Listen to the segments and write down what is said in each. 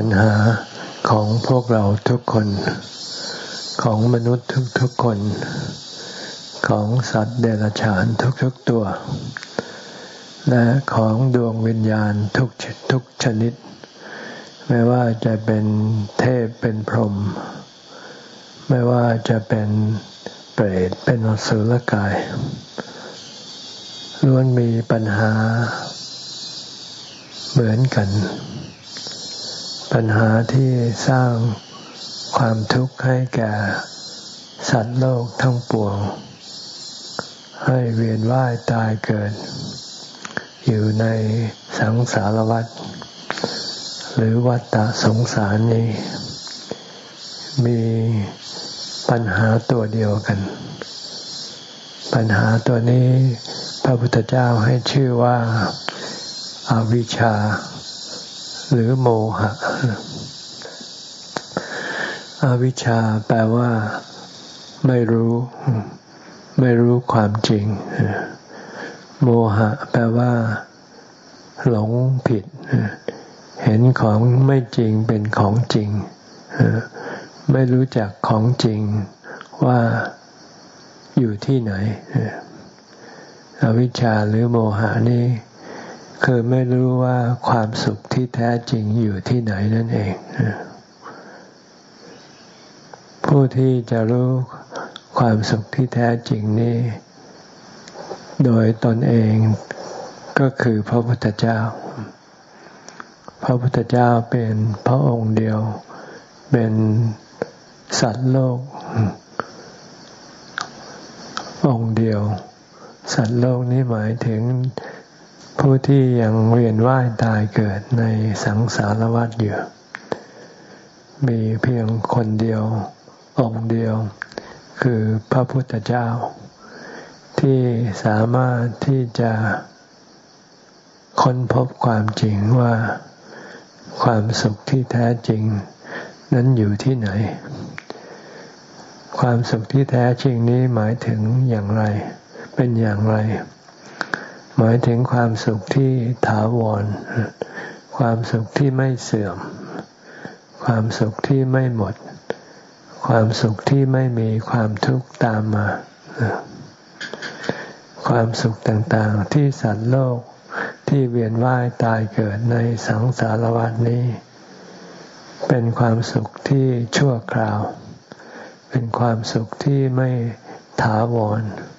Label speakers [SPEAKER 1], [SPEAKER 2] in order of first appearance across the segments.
[SPEAKER 1] ปัญหาของพวกเราทุกคน ของมนุษย์ทุกๆคน ของสัตว์เดรัจฉานทุกๆตัว และของดวงวิญญาณทุกทุกชนิด ไม่ว่าจะเป็นเทพเป็นพรหมไม่ว่าจะเป็นเปรตเป็นอสุรกายล้วนมีปัญหาเหมือนกัน ปัญหาที่สร้างความทุกข์ให้แก่สัตว์โลกทั้งปวง ให้เวียนว่ายตายเกิด อยู่ในสังสารวัฏหรือวัฏฏะสงสารนี้ มีปัญหาตัวเดียวกัน ปัญหาตัวนี้พระพุทธเจ้าให้ชื่อว่าอาวิชชา หรือโมหะอาวิชชาแปลว่า ไม่รู้ ไม่รู้ความจริง โมหะ แปลว่า หลงผิด เห็นของไม่จริงเป็นของจริง ไม่รู้จักของจริงว่าอยู่ที่ไหน อวิชชาหรือโมหะนี่ คือไม่รู้ว่าความสุขที่แท้จริงอยู่ที่ไหนนั่นเอง ผู้ที่จะรู้ความสุขที่แท้จริงนี้ โดยตนเองก็คือพระพุทธเจ้า พระพุทธเจ้าเป็นพระองค์เดียว เป็นสัตว์โลก องค์เดียว สัตว์โลกนี้หมายถึง ผู้ที่ยังเวียนว่ายตายเกิดในสังสารวัฏอยู่ มีเพียงคนเดียว องค์เดียว คือพระพุทธเจ้า ที่สามารถที่จะค้นพบความจริงว่าความสุขที่แท้จริง นั้นอยู่ที่ไหน ความสุขที่แท้จริงนี้หมายถึงอย่างไร เป็นอย่างไร หมายถึงความสุขที่ถาวร ความสุขที่ไม่เสื่อม ความสุขที่ไม่หมด ความสุขที่ไม่มีความทุกข์ตามมา ความสุขต่างๆที่สัตว์โลกที่เวียนว่ายตายเกิดในสังสารวัฏนี้ เป็นความสุขที่ชั่วคราว เป็นความสุขที่ไม่ถาวรเ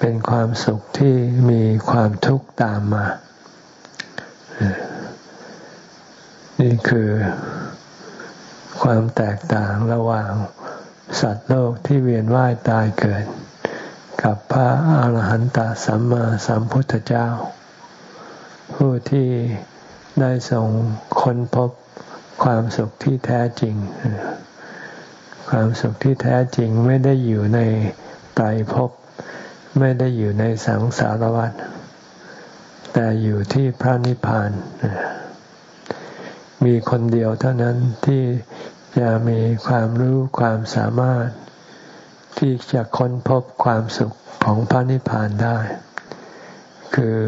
[SPEAKER 1] เป็นความสุขที่มีความทุกข์ตามมา นี่คือความแตกต่างระหว่างสัตว์โลกที่เวียนว่ายตายเกิด กับพระอาหารหันตสัมมาสัมพุทธเจ้า ผู้ที่ได้ส่งค้นพบความสุขที่แท้จริง ความสุขที่แท้จริงไม่ได้อยู่ในไตรภพ ไม่ได้อยู่ในสังสารวัฏแต่อยู่ที่พระนิพพาน มีคนเดียวเท่านั้นที่จะมีความรู้ความสามารถ ที่จะค้นพบความสุขของพระนิพพานได้ คือ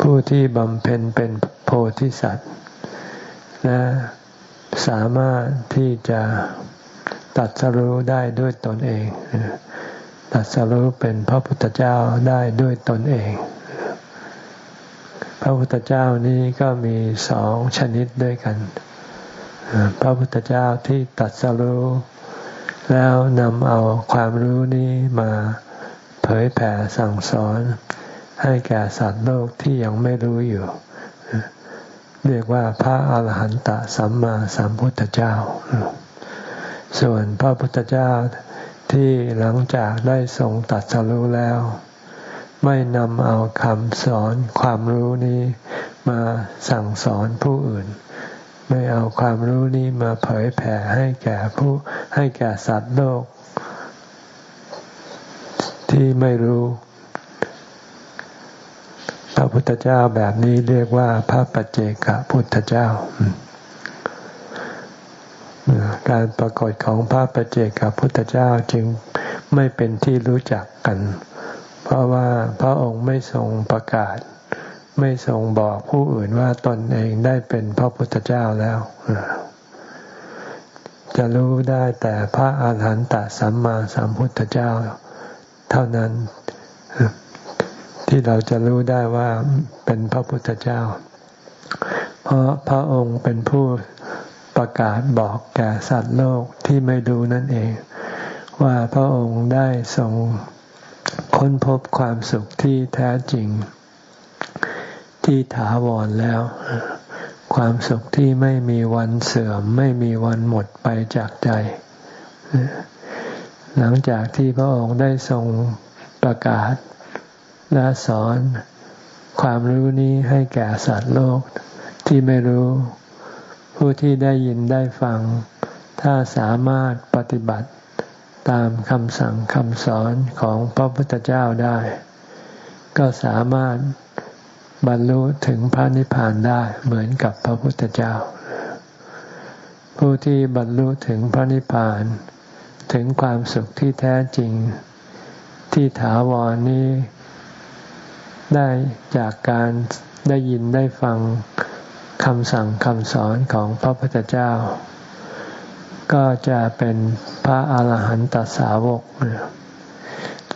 [SPEAKER 1] ผู้ที่บำเพ็ญเป็นโพธิสัตว์ และสามารถที่จะตัดสรู้ได้ด้วยตนเอง ตัดสรู้เป็นพระพุทธเจ้าได้ด้วยตนเอง พระพุทธเจ้านี้ก็มีสองชนิดด้วยกัน พระพุทธเจ้าที่ตัดสรู้แล้วนำเอาความรู้นี้มาเผยแผ่สั่งสอนให้แก่สัตว์โลกที่ยังไม่รู้อยู่ เรียกว่าพระอาหารหันตสัมมาสัมพุทธเจ้า ส่วนพระพุทธเจ้า ที่หลังจากได้ทรงตัดสรู้แล้ว ไม่นำเอาคำสอนความรู้นี้มาสั่งสอนผู้อื่น ไม่เอาความรู้นี้มาเผยแผ่ให้แก่ผู้ให้แก่สัตว์โลก ที่ไม่รู้ พระพุทธเจ้าแบบนี้เรียกว่าพระปัจเจกพุทธเจ้า การปรากฏของพระประเจกับพุทธเจ้าจึงไม่เป็นที่รู้จักกัน เพราะว่าพระองค์ไม่ทรงประกาศ ไม่ทรงบอกผู้อื่นว่าตนเองได้เป็นพระพุทธเจ้าแล้ว จะรู้ได้แต่พระอาหารหันตสัมมาสัมพุทธเจ้า เท่านั้นที่เราจะรู้ได้ว่าเป็นพระพุทธเจ้า เพราะพระองค์เป็นผู้ ประกาศบอกแก่สัตว์โลกที่ไม่ดูนั่นเอง ว่าพระองค์ได้ทรงค้นพบความสุขที่แท้จริง ที่ถาวรแล้ว ความสุขที่ไม่มีวันเสื่อม ไม่มีวันหมดไปจากใจ หลังจากที่พระองค์ได้ทรงประกาศและสอนความรู้นี้ให้แก่สัตว์โลกที่ไม่รู้ ผู้ที่ได้ยินได้ฟัง ถ้าสามารถปฏิบัติตามคำสั่งคำสอนของพระพุทธเจ้าได้ ก็สามารถบรรลุถึงพระนิพพานได้เหมือนกับพระพุทธเจ้า ผู้ที่บรรลุถึงพระนิพพาน ถึงความสุขที่แท้จริง ที่ถาวรนี้ได้จากการได้ยินได้ฟัง คำสั่งคำสอนของพระพุทธเจ้า ก็จะเป็นพระอาหารหันตสาวก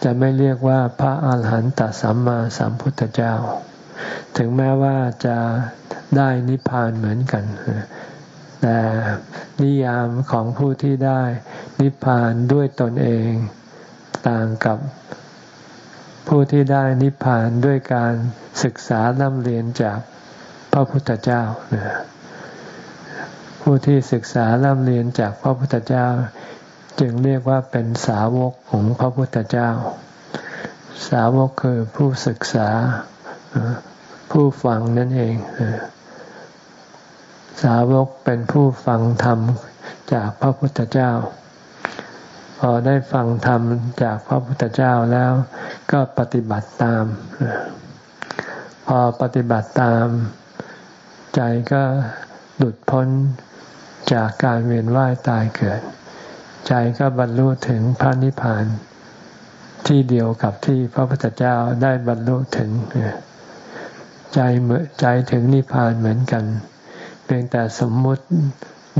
[SPEAKER 1] จะไม่เรียกว่าพระอาหารหันตสัมมาสัมพุทธเจ้า ถึงแม้ว่าจะได้นิพพานเหมือนกัน แต่นิยามของผู้ที่ได้นิพพานด้วยตนเองต่างกับผู้ที่ได้นิพพานด้วยการศึกษาล่ำเรียนจาก ระพุทธเจ้าผู้ที่ศึกษาล่ำเรียนจากพระพุทธเจ้า จึงเรียกว่าเป็นสาวกของพระพุทธเจ้า สาวกคือผู้ศึกษาผู้ฟังนั่นเอง สาวกเป็นผู้ฟังธรรมจากพระพุทธเจ้า พอได้ฟังธรรมจากพระพุทธเจ้าแล้วก็ปฏิบัติตาม พอปฏิบัติตาม ใจก็หลุดพ้นจากการเวียนว่ายตายเกิด ใจก็บรรลุถึงพระนิพพานที่เดียวกับที่พระพุทธเจ้าได้บรรลุถึง ใจเหมือใจถึงนิพพานเหมือนกัน เพียงแต่สมมุติ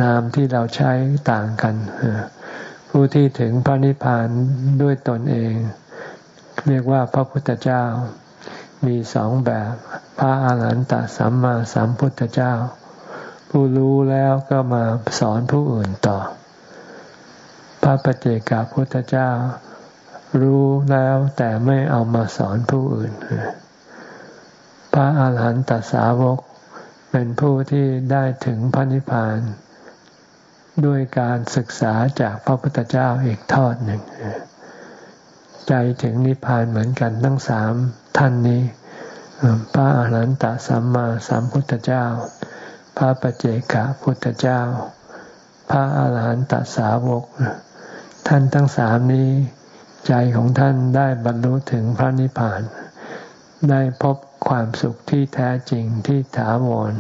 [SPEAKER 1] นามที่เราใช้ต่างกัน ผู้ที่ถึงพระนิพพานด้วยตนเอง เรียกว่าพระพุทธเจ้า มีสองแบบ พระอาหารหันตสัมมาสัมพุทธเจ้า ผู้รู้แล้วก็มาสอนผู้อื่นต่อ พระปเจกพุทธเจ้า รู้แล้วแต่ไม่เอามาสอนผู้อื่น พระอาหารหันตสาวกเป็นผู้ที่ได้ถึงพระนิพพาน ด้วยการศึกษาจากพระพุทธเจ้าอีกทอดหนึ่ง ใจถึงนิพพานเหมือนกันทั้งสามท่านนี้ พระอาหารหันตสัมมาสัมพุทธเจ้า พระปเจกะพุทธเจ้า พระอาหารหันตสาวก ท่านทั้งสามนี้ ใจของท่านได้บรรลุถึงพระนิพพาน ได้พบความสุขที่แท้จริงที่ถาวร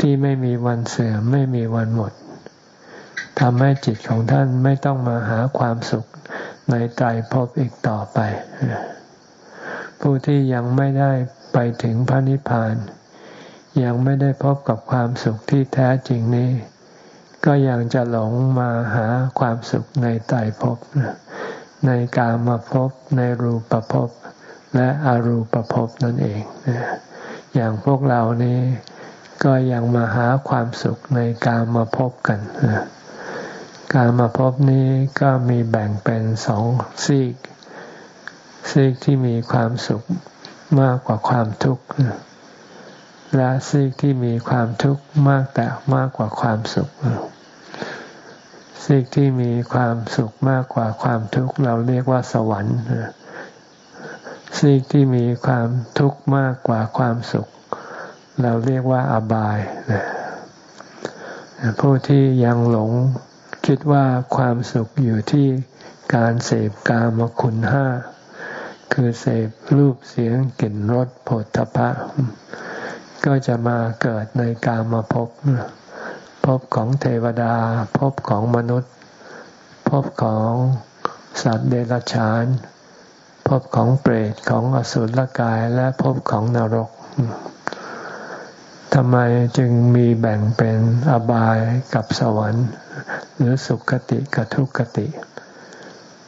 [SPEAKER 1] ที่ไม่มีวันเสื่อมไม่มีวันหมดทำให้จิตของท่านไม่ต้องมาหาความสุข ในไตรภพอีกต่อไป ผู้ที่ยังไม่ได้ไปถึงพระนิพพาน ยังไม่ได้พบกับความสุขที่แท้จริงนี้ ก็ยังจะหลงมาหาความสุขในไตรภพในกามภพในรูปภพและอรูปภพนั่นเอง อย่างพวกเรานี้ก็ยังมาหาความสุขในกามาพบกัน การมาพบนี้ก็มีแบ่งเป็นสองซีก ซีกที่มีความสุขมากกว่าความทุกข์และซีกที่มีความทุกข์มากแต่มากกว่าความสุข ซีกที่มีความสุขมากกว่าความทุกข์เราเรียกว่าสวรรค์ซีกที่มีความทุกข์มากกว่าความสุข เราเรียกว่าอบาย ผู้ที่ยังหลง คิดว่าความสุขอยู่ที่การเสพกามคุณห้า คือเสพรูปเสียงกลิ่นรสผลทพะ ก็จะมาเกิดในกามาพบพบของเทวดาพบของมนุษย์พบของสัตว์เดรัจฉานพบของเปรตของอสุรกายและพบของนรก ทำไมจึงมีแบ่งเป็นอบายกับสวรรค์ หรือสุขติกับทุกติ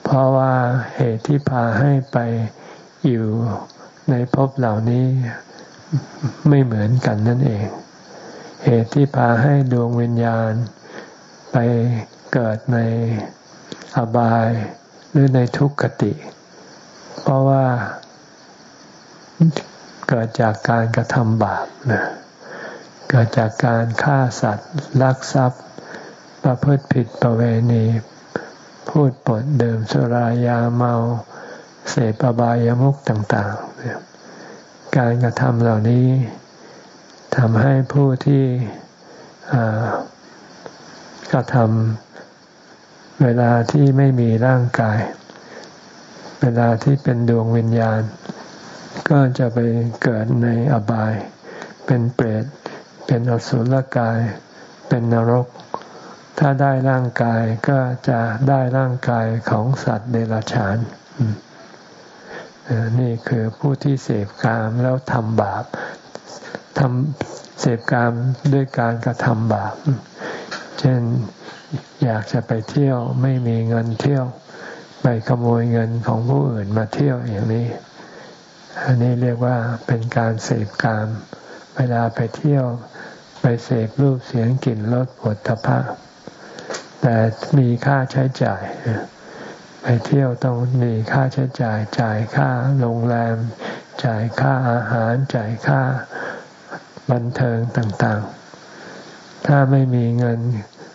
[SPEAKER 1] เพราะว่าเหตุที่พาให้ไปอยู่ในภพเหล่านี้ไม่เหมือนกันนั่นเอง เหตุที่พาให้ดวงวิญญาณ ไปเกิดในอบายหรือในทุกขติ เพราะว่าเกิดจากการกระทำบาปนะ เกิดจากการฆ่าสัตว์ลักทรัพย์ ประพฤติผิดประเวณี พูดปดเดิมสุรายาเมา เสพอบายามุขต่างๆ การกระทำเหล่านี้ทำให้ผู้ที่กระทำเวลาที่ไม่มีร่างกาย เวลาที่เป็นดวงวิญญาณ ก็จะไปเกิดในอบาย เป็นเปรต เป็นอสุรกาย เป็นนรก ถ้าได้ร่างกายก็จะได้ร่างกายของสัตว์เดรัจฉาน นี่คือผู้ที่เสพกามแล้วทำบาปทำเสพกามด้วยการกระทำบาป เช่นอยากจะไปเที่ยวไม่มีเงินเที่ยวไปขโมยเงินของผู้อื่นมาเที่ยวอย่างนี้ อันนี้เรียกว่าเป็นการเสพกาม เวลาไปเที่ยว ไปเสพรูปเสียงกลิ่นรสผลทพะแต่มีค่าใช้จ่าย ไปเที่ยวต้องมีค่าใช้จ่าย จ่ายค่าโรงแรม จ่ายค่าอาหาร จ่ายค่าบันเทิงต่างๆ ถ้าไม่มีเงิน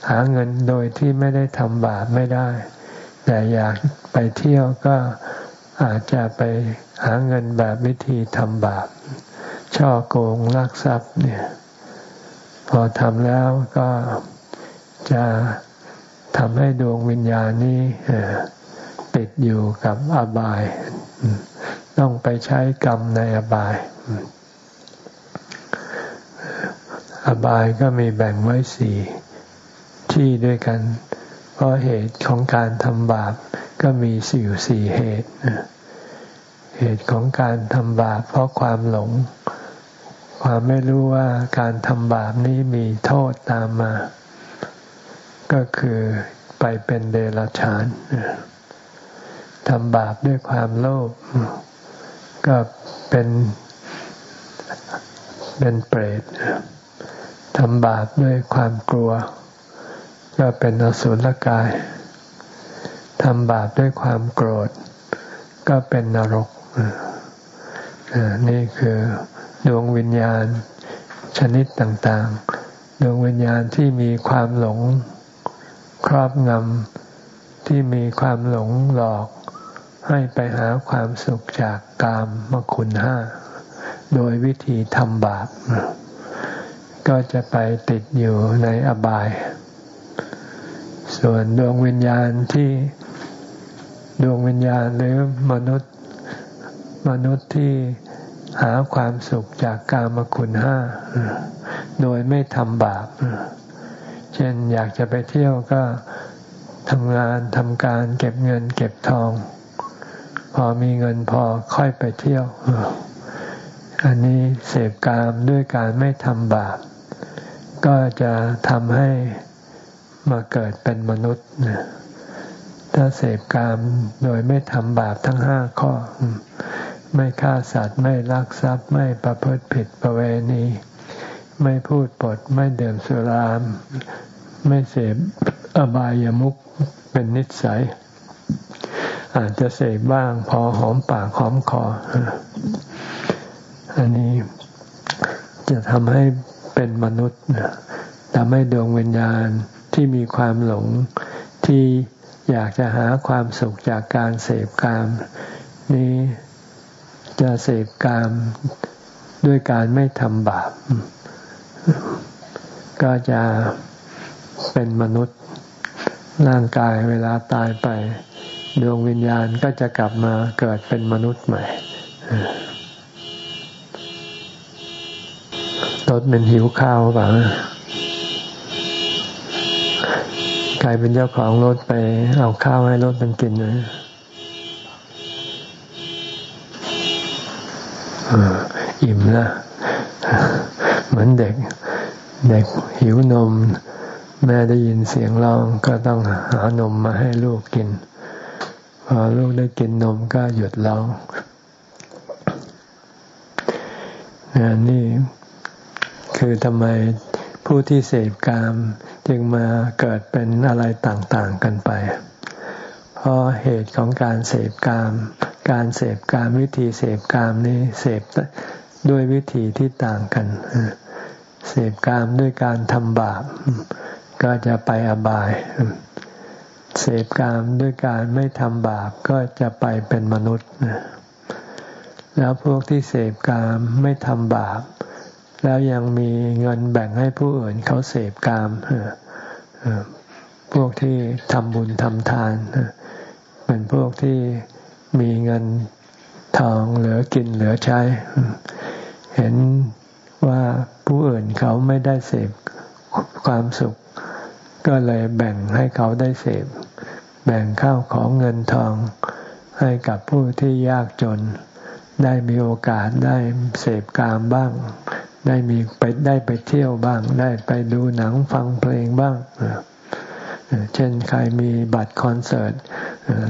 [SPEAKER 1] หาเงินโดยที่ไม่ได้ทำบาปไม่ได้ แต่อยากไปเที่ยวก็อาจจะไปหาเงินแบบวิธีทำบาป ช่อโกงลักทรัพย์เนี่ย พอทำแล้วก็จะทำให้ดวงวิญญาณนี้ติดอยู่กับอบาย ต้องไปใช้กรรมในอบาย อบายก็มีแบ่งไว้สี่ที่ด้วยกัน เพราะเหตุของการทำบาปก็มีสี่สี่เหตุ เหตุของการทำบาปเพราะความหลง ความไม่รู้ว่าการทำบาปนี้มีโทษตามมา ก็คือไปเป็นเดรัจฉานทำบาปด้วยความโลภก็เป็นเป็นเปรตทำบาปด้วยความกลัว ก็เป็นอสุรกายทำบาปด้วยความโกรธ ก็เป็นนรกนี่คือ ดวงวิญญาณชนิดต่างๆ ดวงวิญญาณที่มีความหลงครอบงำที่มีความหลงหลอก ให้ไปหาความสุขจากกามมคุณห้า โดยวิธีทำบาป ก็จะไปติดอยู่ในอบาย ส่วนดวงวิญญาณที่ดวงวิญญาณหรือมนุษย์มนุษย์ที่ หาความสุขจากกามคุณห้าโดยไม่ทำบาป เช่นอยากจะไปเที่ยวก็ทำงานทำการเก็บเงินเก็บทอง พอมีเงินพอค่อยไปเที่ยว อันนี้เสพกามด้วยการไม่ทำบาป ก็จะทำให้มาเกิดเป็นมนุษย์ถ้าเสพกามโดยไม่ทำบาปทั้งห้าข้อ ไม่ฆ่าสัตว์ไม่ลักทรัพย์ไม่ประพฤติผิดประเวณี ไม่พูดปดไม่เดิมสุรามไม่เสพอบายามุขเป็นนิสัย อาจจะเสพบ้างพอหอมปากหอมคอ อันนี้จะทำให้เป็นมนุษย์ทำให้ดวงวิญญาณที่มีความหลงที่อยากจะหาความสุขจากการเสพกาม นี้ จะเสพกามด้วยการไม่ทำบาป ก็จะเป็นมนุษย์ร่างกายเวลาตายไป ดวงวิญญาณก็จะกลับมาเกิดเป็นมนุษย์ใหม่รถเป็นหิวข้าวเปล่าใครเป็นเจ้าของรถไปเอาข้าวให้รถมันกินเลย อิ่มนะเหมือนเด็ก เด็กหิวนม แม่ได้ยินเสียงร้องก็ต้องหานมมาให้ลูกกิน พอลูกได้กินนมก็หยุดร้องนี่คือทำไมผู้ที่เสพกามจึงมาเกิดเป็นอะไรต่าง ๆ กันไป เพราะเหตุของการเสพกาม การเสพกามวิธีเสพกามนี้เสพด้วยวิธีที่ต่างกัน เสพกามด้วยการทำบาป ก็จะไปอบาย เสพกามด้วยการไม่ทำบาปก็จะไปเป็นมนุษย์ แล้วพวกที่เสพกามไม่ทำบาป แล้วยังมีเงินแบ่งให้ผู้อื่นเขาเสพกามพวกที่ทำบุญทำทานเป็นพวกที่มีเงินทองเหลือกินเหลือใช้ เห็นว่าผู้อื่นเขาไม่ได้เสพความสุข ก็เลยแบ่งให้เขาได้เสพ แบ่งข้าวของเงินทอง ให้กับผู้ที่ยากจน ได้มีโอกาสได้เสพกามบ้าง ได้มีไปได้ไปเที่ยวบ้าง ได้ไปดูหนังฟังเพลงบ้าง เช่นใครมีบัตรคอนเสิร์ต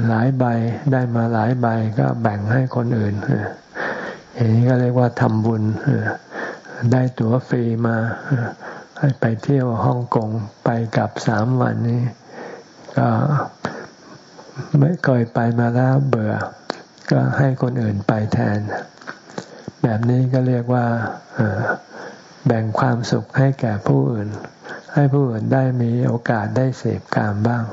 [SPEAKER 1] หลายใบได้มาหลายใบก็แบ่งให้คนอื่นอย่างนี้ก็เรียกว่าทำบุญได้ตั๋วฟรีมาให้ไปเที่ยวฮ่องกงไปกับสามวันนี้ก็ไม่เคยไปมาแล้วเบื่อ ก็ให้คนอื่นไปแทน แบบนี้ก็เรียกว่าแบ่งความสุขให้แก่ผู้อื่น ให้ผู้อื่นได้มีโอกาสได้เสพกามบ้าง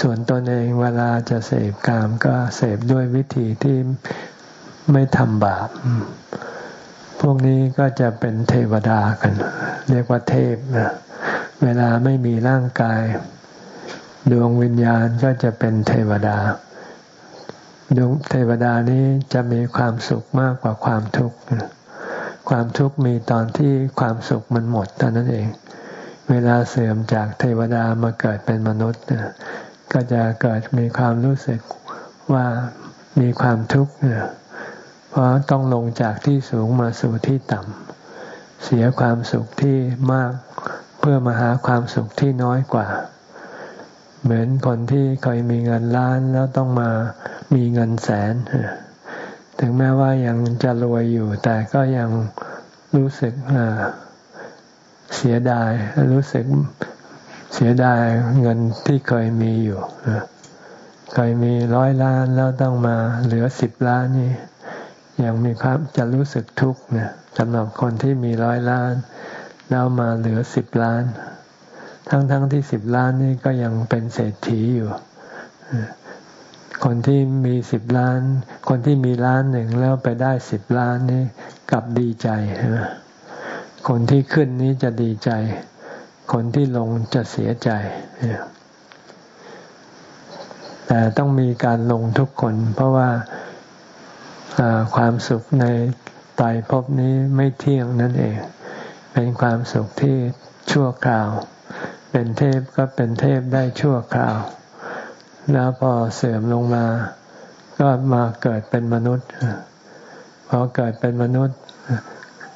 [SPEAKER 1] ส่วนตนเองเวลาจะเสพกามก็เสพด้วยวิธีที่ไม่ทำบาป พวกนี้ก็จะเป็นเทวดากัน เรียกว่าเทพนะเวลาไม่มีร่างกาย ดวงวิญญาณก็จะเป็นเทวดา ดวงเทวดานี้จะมีความสุขมากกว่าความทุกข์ ความทุกข์มีตอนที่ความสุขมันหมดเท่านั้นเอง เวลาเสื่อมจากเทวดามาเกิดเป็นมนุษย์ก็จะเกิดมีความรู้สึกว่ามีความทุกข์เพราะต้องลงจากที่สูงมาสู่ที่ต่ำเสียความสุขที่มากเพื่อมาหาความสุขที่น้อยกว่า เหมือนคนที่เคยมีเงินล้านแล้วต้องมามีเงินแสน ถึงแม้ว่ายังจะรวยอยู่ แต่ก็ยังรู้สึกเสียดาย รู้สึกเสียดายเงินที่เคยมีอยู่เคยมีร้อยล้านแล้วต้องมาเหลือสิบล้านนี่ยังมีความจะรู้สึกทุกข์เนี่ยสำหรับคนที่มีร้อยล้าน แล้วมาเหลือสิบล้าน ทั้งๆทที่สิบล้านนี่ก็ยังเป็นเศรษฐีอยู่ คนที่มีสิบล้าน คนที่มีล้านหนึ่งแล้วไปได้สิบล้านนี่กลับดีใจ คนที่ขึ้นนี้จะดีใจ คนที่ลงจะเสียใจ แต่ต้องมีการลงทุกคน เพราะว่าความสุขในตายภพนี้ไม่เที่ยงนั่นเอง เป็นความสุขที่ชั่วคราว เป็นเทพก็เป็นเทพได้ชั่วคราว แล้วพอเสื่อมลงมา ก็มาเกิดเป็นมนุษย์พอเกิดเป็นมนุษย์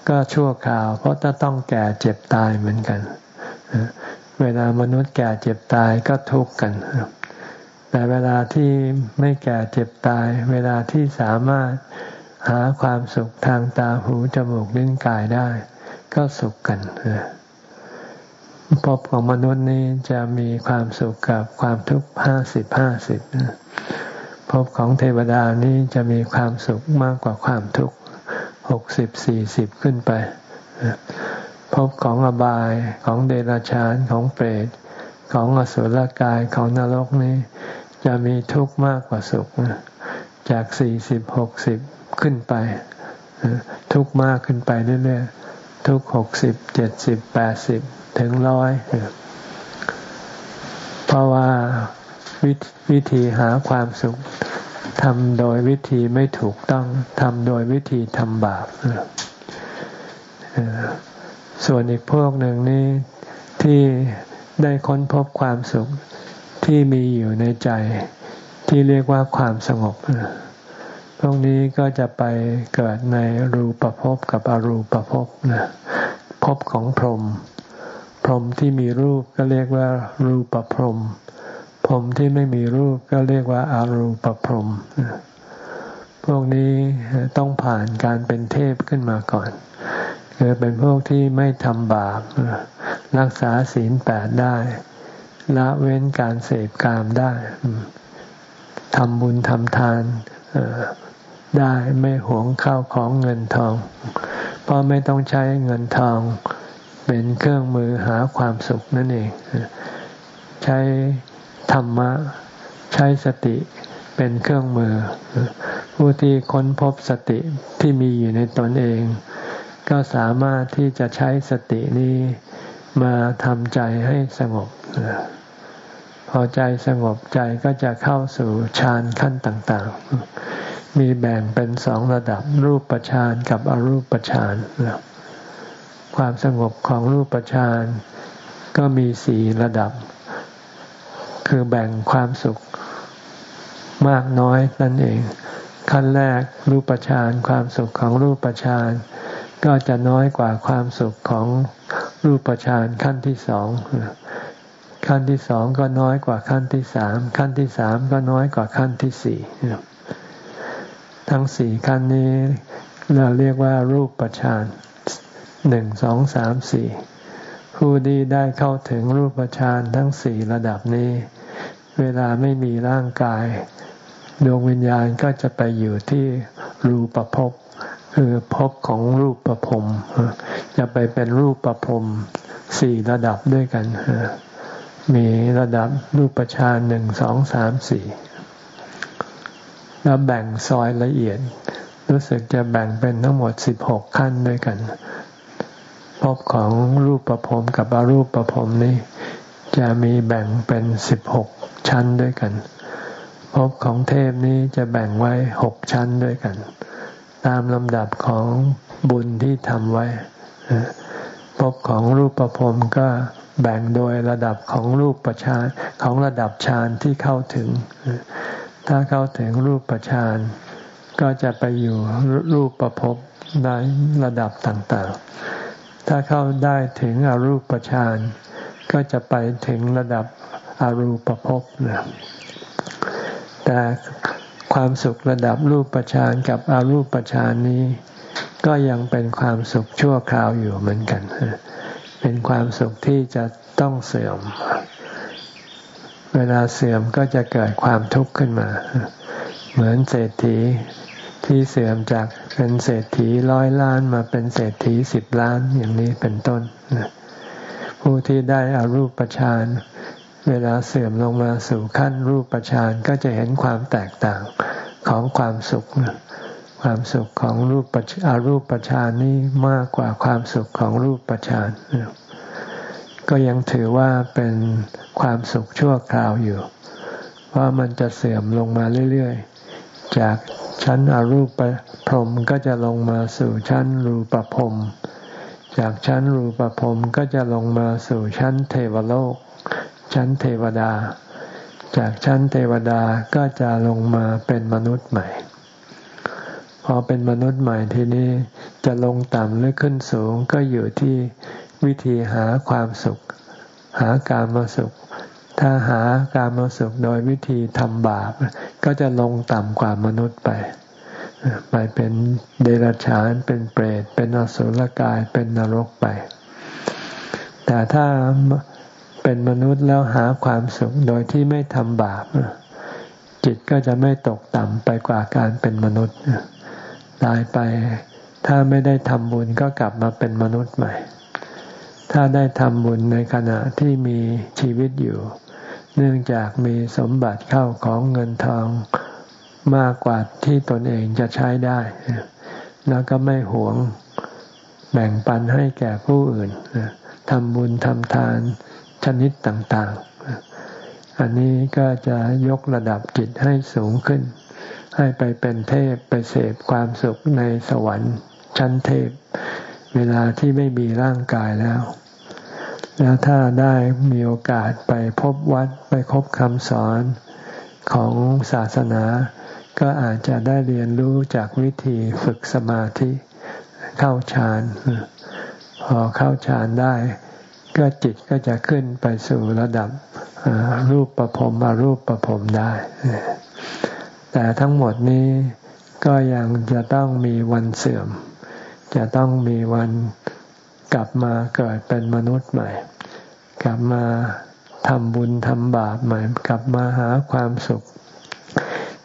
[SPEAKER 1] ก็ชั่วคราว เพราะจะต้องแก่เจ็บตายเหมือนกัน เวลามนุษย์แก่เจ็บตายก็ทุกข์กัน แต่เวลาที่ไม่แก่เจ็บตาย เวลาที่สามารถหาความสุขทางตาหูจมูกลิ้นกายได้ ก็สุขกัน ภพของมนุษย์นี้จะมีความสุขกับความทุกข์ห้าสิบห้าสิบภพของเทวดานี้จะมีความสุขมากกว่าความทุกข์หกสิบสี่สิบขึ้นไปภพของอบายของเดรัจฉานของเปรตของอสุรกายของนรกนี้จะมีทุกข์มากกว่าสุข จากสี่สิบหกสิบขึ้นไป ทุกข์มากขึ้นไปเรื่อยๆทุกหกสิบเจ็ดสิบแปดสิบ ถึงร้อย เพราะว่าวิธีหาความสุขทำโดยวิธีไม่ถูกต้องทำโดยวิธีทำบาปส่วนอีกพวกหนึ่งนี้ที่ได้ค้นพบความสุขที่มีอยู่ในใจ ที่เรียกว่าความสงบพวกนี้ก็จะไปเกิดในรูปภพกับอรูปภพนะภพของพรหม พรหมที่มีรูปก็เรียกว่า รูปพรหมพรหมที่ไม่มีรูปก็เรียกว่าอารูปพรหมพวกนี้ต้องผ่านการเป็นเทพขึ้นมาก่อนคือเป็นพวกที่ไม่ทำบาปรักษาศีลแปดได้ละเว้นการเสพกามได้ทำบุญทำทานได้ไม่หวงข้าวของเงินทอง เพราะไม่ต้องใช้เงินทอง เป็นเครื่องมือหาความสุขนั่นเอง ใช้ธรรมะ ใช้สติเป็นเครื่องมือ ผู้ที่ค้นพบสติที่มีอยู่ในตนเอง ก็สามารถที่จะใช้สตินี้มาทำใจให้สงบ พอใจสงบใจก็จะเข้าสู่ฌานขั้นต่างๆ มีแบ่งเป็นสองระดับรูปฌานกับอรูปฌาน ความสงบของรูปฌานก็มีสี่ระดับ คือแบ่งความสุขมากน้อยนั่นเอง ขั้นแรกรูปฌานความสุขของรูปฌานก็จะน้อยกว่าความสุขของรูปฌานขั้นที่สองขั้นที่สองก็น้อยกว่าขั้นที่สามขั้นที่สามก็น้อยกว่าขั้นที่สี่ทั้งสี่ขั้นนี้เราเรียกว่ารูปฌาน หนึ่งสองสามสี่ผู้ที่ได้เข้าถึงรูปฌานทั้งสี่ระดับนี้ เวลาไม่มีร่างกาย ดวงวิญญาณก็จะไปอยู่ที่รูปภพคือภพของรูปประพรมจะไปเป็นรูปประพรมสี่ระดับด้วยกัน มีระดับรูปฌานหนึ่งสองสามสี่แล้วแบ่งซอยละเอียด รู้สึกจะแบ่งเป็นทั้งหมดสิบหกขั้นด้วยกัน ภพของรูปประพรมกับอรูปประพรมนี้จะมีแบ่งเป็นสิบหกชั้นด้วยกันภพของเทพนี้จะแบ่งไว้หกชั้นด้วยกัน ตามลำดับของบุญที่ทำไว้ภพของรูปประพรมก็แบ่งโดยระดับของรูปประชานของระดับฌานที่เข้าถึง ถ้าเข้าถึงรูปประชานก็จะไปอยู่รูปประพบในระดับต่างๆ ถ้าเข้าได้ถึงอรูปฌานก็จะไปถึงระดับอรูปภพนะแต่ความสุขระดับรูปฌานกับอรูปฌานนี้ ก็ยังเป็นความสุขชั่วคราวอยู่เหมือนกัน เป็นความสุขที่จะต้องเสื่อม เวลาเสื่อมก็จะเกิดความทุกข์ขึ้นมา เหมือนเศรษฐี ที่เสื่อมจากเป็นเศรษฐีร้อยล้านมาเป็นเศรษฐีสิบล้านอย่างนี้เป็นต้นผู้ที่ได้อารูปฌานเวลาเสื่อมลงมาสู่ขั้นรูปฌานก็จะเห็นความแตกต่างของความสุข ความสุขของรูปอารูปฌานนี้มากกว่าความสุขของรูปฌานก็ยังถือว่าเป็นความสุขชั่วคราวอยู่ เพราะมันจะเสื่อมลงมาเรื่อยๆ จากชั้นอรูปพรหมก็จะลงมาสู่ชั้นรูปพรหมจากชั้นรูปพรหมก็จะลงมาสู่ชั้นเทวโลก ชั้นเทวดา จากชั้นเทวดาก็จะลงมาเป็นมนุษย์ใหม่ พอเป็นมนุษย์ใหม่ทีนี้จะลงต่ำหรือขึ้นสูงก็อยู่ที่วิธีหาความสุข หาการมาสุข ถ้าหาการมสุขโดยวิธีทำบาป ก็จะลงต่ำกว่ามนุษย์ไป ไปเป็นเดรัจฉานเป็นเปรต เป็นอสุรกายเป็นนรกไป แต่ถ้าเป็นมนุษย์แล้วหาความสุขโดยที่ไม่ทำบาป จิตก็จะไม่ตกต่ำไปกว่าการเป็นมนุษย์ตายไปถ้าไม่ได้ทำบุญก็กลับมาเป็นมนุษย์ใหม่ ถ้าได้ทำบุญในขณะที่มีชีวิตอยู่ เนื่องจากมีสมบัติเข้าของเงินทองมากกว่าที่ตนเองจะใช้ได้ แล้วก็ไม่หวงแบ่งปันให้แก่ผู้อื่นทำบุญทำทานชนิดต่าง ๆ อันนี้ก็จะยกระดับจิตให้สูงขึ้น ให้ไปเป็นเทพไปเสพความสุขในสวรรค์ชั้นเทพ เวลาที่ไม่มีร่างกายแล้ว แล้วถ้าได้มีโอกาสไปพบวัดไปคบคำสอนของศาสนา ก็อาจจะได้เรียนรู้จากวิธีฝึกสมาธิเข้าฌาน พอเข้าฌานได้ ก็จิตก็จะขึ้นไปสู่ระดับรูปประพรมมารูปประพรมได้ แต่ทั้งหมดนี้ก็ยังจะต้องมีวันเสื่อม จะต้องมีวัน กลับมาเกิดเป็นมนุษย์ใหม่ กลับมาทำบุญทำบาปใหม่ กลับมาหาความสุข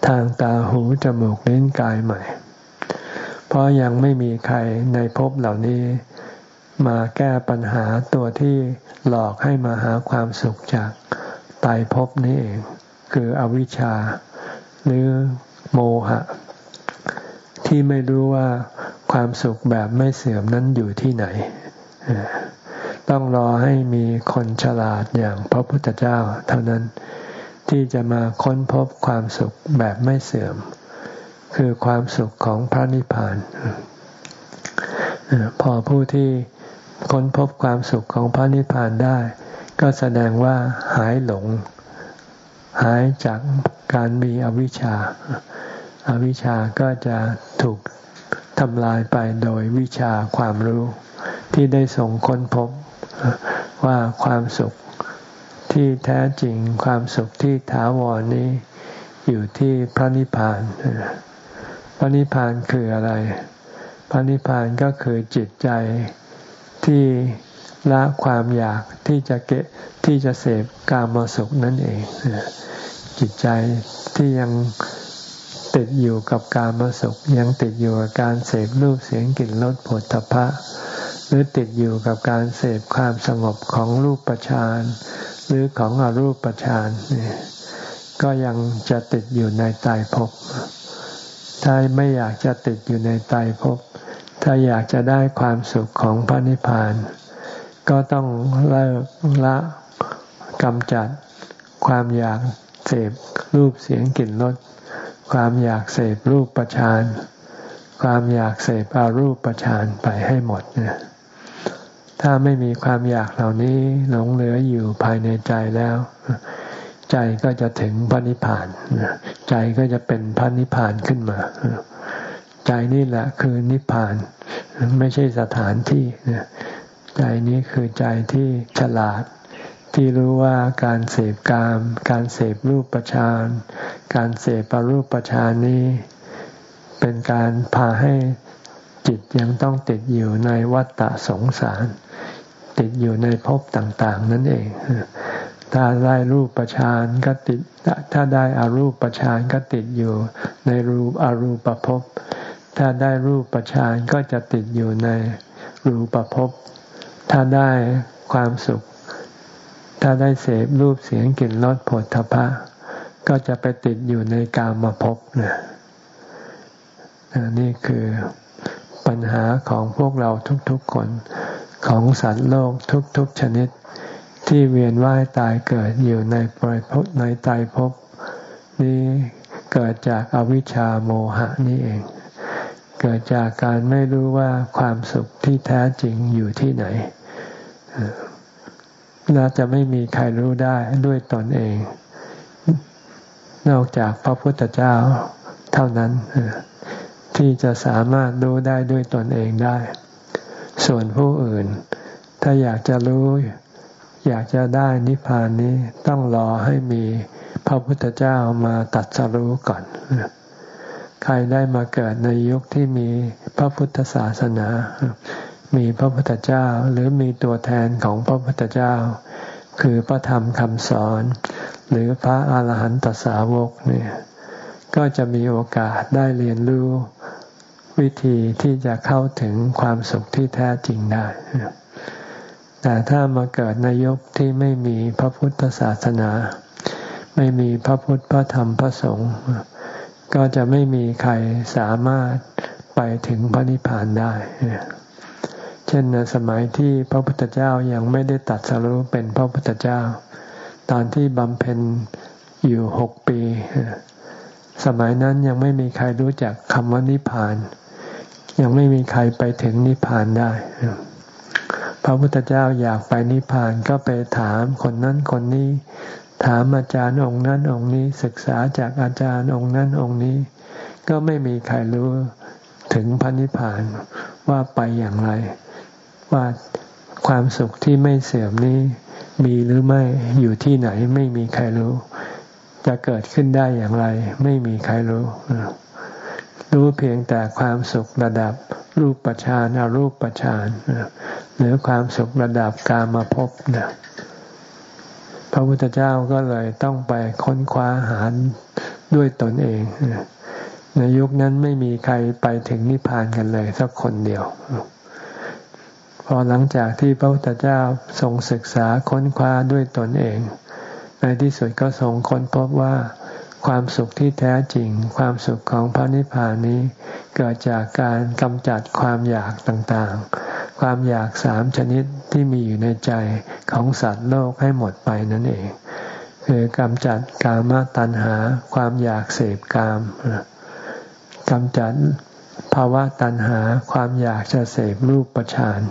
[SPEAKER 1] ทางตาหูจมูกลิ้นกายใหม่ เพราะยังไม่มีใครในภพเหล่านี้ มาแก้ปัญหาตัวที่หลอกให้มาหาความสุขจากตายภพนี้เอง คืออวิชชา หรือโมหะ ที่ไม่รู้ว่าความสุขแบบไม่เสื่อมนั้นอยู่ที่ไหน ต้องรอให้มีคนฉลาดอย่างพระพุทธเจ้า เท่านั้นที่จะมาค้นพบความสุขแบบไม่เสื่อม คือความสุขของพระนิพพานพอผู้ที่ค้นพบความสุขของพระนิพพานได้ ก็แสดงว่าหายหลง หายจากการมีอวิชชาอาวิชชาก็จะถูกทำลายไปโดยวิชาความรู้ ที่ได้ส่งค้นพบว่าความสุขที่แท้จริงความสุขที่ถาวรนี้ อยู่ที่พระนิพพานพระนิพพานคืออะไร พระนิพพานก็คือจิตใจที่ละความอยากที่จะเกะที่จะเสพกามสุขนั่นเอง จิตใจที่ยังติดอยู่กับการมสุขยังติดอยู่กับการเสพรูปเสียงกลิ่นรสผลตภะ หรือติดอยู่กับการเสพความสงบของรูปประชานหรือของอรูปประชานนี่ก็ยังจะติดอยู่ในตายภพถ้าไม่อยากจะติดอยู่ในตายภพถ้าอยากจะได้ความสุขของพระนิพพาน ก็ต้องเลิกละกำจัดความอยากเสพรูปเสียงกลิ่นรสความอยากเสพรูปประชานความอยากเสพอารูปประชานไปให้หมดเนี่ย ถ้าไม่มีความอยากเหล่านี้หลงเหลืออยู่ภายในใจแล้ว ใจก็จะถึงพระนิพพาน ใจก็จะเป็นพระนิพพานขึ้นมา ใจนี่แหละคือนิพพาน ไม่ใช่สถานที่ ใจนี้คือใจที่ฉลาด ที่รู้ว่าการเสพกาม การเสพรูปประชาน การเสพปรูปประชานนี้ เป็นการพาให้จิตยังต้องติดอยู่ในวัฏฏะสงสาร ติดอยู่ในภพต่างๆ นั่นเอง ถ้าได้รูปประชานก็ติด ถ้าได้อารูปประชานก็ติดอยู่ในรูปอรูปภพ ถ้าได้รูปประชานก็จะติดอยู่ในรูปภพ ถ้าได้ความสุข ถ้าได้เสพรูปเสียงกลิ่นรสผลทพะ ก็จะไปติดอยู่ในกามภพนะนี่คือปัญหาของพวกเราทุกๆคน ของสัตว์โลกทุกๆชนิด ที่เวียนว่ายตายเกิดอยู่ในปรภพในตายภพนี้เกิดจากอวิชชาโมหะนี่เอง เกิดจากการไม่รู้ว่าความสุขที่แท้จริงอยู่ที่ไหนน่าจะไม่มีใครรู้ได้ด้วยตนเอง นอกจากพระพุทธเจ้าเท่านั้นที่จะสามารถรู้ได้ด้วยตนเองได้ ส่วนผู้อื่น ถ้าอยากจะรู้ อยากจะได้นิพพานนี้ต้องรอให้มีพระพุทธเจ้ามาตัดสรู้ก่อน ใครได้มาเกิดในยุคที่มีพระพุทธศาสนา มีพระพุทธเจ้าหรือมีตัวแทนของพระพุทธเจ้า คือพระธรรมคำสอน หรือพระอาหารหันตสาวกเนี่ยก็จะมีโอกาสได้เรียนรู้ วิธีที่จะเข้าถึงความสุขที่แท้จริงได้ แต่ถ้ามาเกิดในยุคที่ไม่มีพระพุทธศาสนา ไม่มีพระพุทธพระธรรมพระสงฆ์ก็จะไม่มีใครสามารถไปถึงพระนิพพานได้ เช่นในสมัยที่พระพุทธเจ้ายังไม่ได้ตัดสรุปเป็นพระพุทธเจ้า ตอนที่บำเพ็ญอยู่หกปี สมัยนั้นยังไม่มีใครรู้จักคำว่านิพพาน ยังไม่มีใครไปถึงนิพพานได้ พระพุทธเจ้าอยากไปนิพพานก็ไปถามคนนั้นคนนี้ ถามอาจารย์องค์นั้นองค์นี้ศึกษาจากอาจารย์องค์นั้นองค์นี้ ก็ไม่มีใครรู้ถึงพระนิพพานว่าไปอย่างไร ว่าความสุขที่ไม่เสื่อมนี้มีหรือไม่อยู่ที่ไหนไม่มีใครรู้ จะเกิดขึ้นได้อย่างไร ไม่มีใครรู้ รู้เพียงแต่ความสุขระดับรูปฌานอารูปฌานหรือความสุขระดับกามาพบนะพระพุทธเจ้าก็เลยต้องไปค้นคว้าหาด้วยตนเองในยุคนั้นไม่มีใครไปถึงนิพพานกันเลยสักคนเดียว พอหลังจากที่พระพุทธเจ้าทรงศึกษาค้นคว้าด้วยตนเอง ในที่สุดก็ทรงค้นพบว่า ความสุขที่แท้จริง ความสุขของพระนิพพานนี้เกิดจากการกำจัดความอยากต่างๆ ความอยากสามชนิดที่มีอยู่ในใจของสัตว์โลกให้หมดไปนั่นเอง คือกำจัดกามตัณหา ความอยากเสพกามกำจัดภาวะตัณหา ความอยากจะเสพรูปประชาน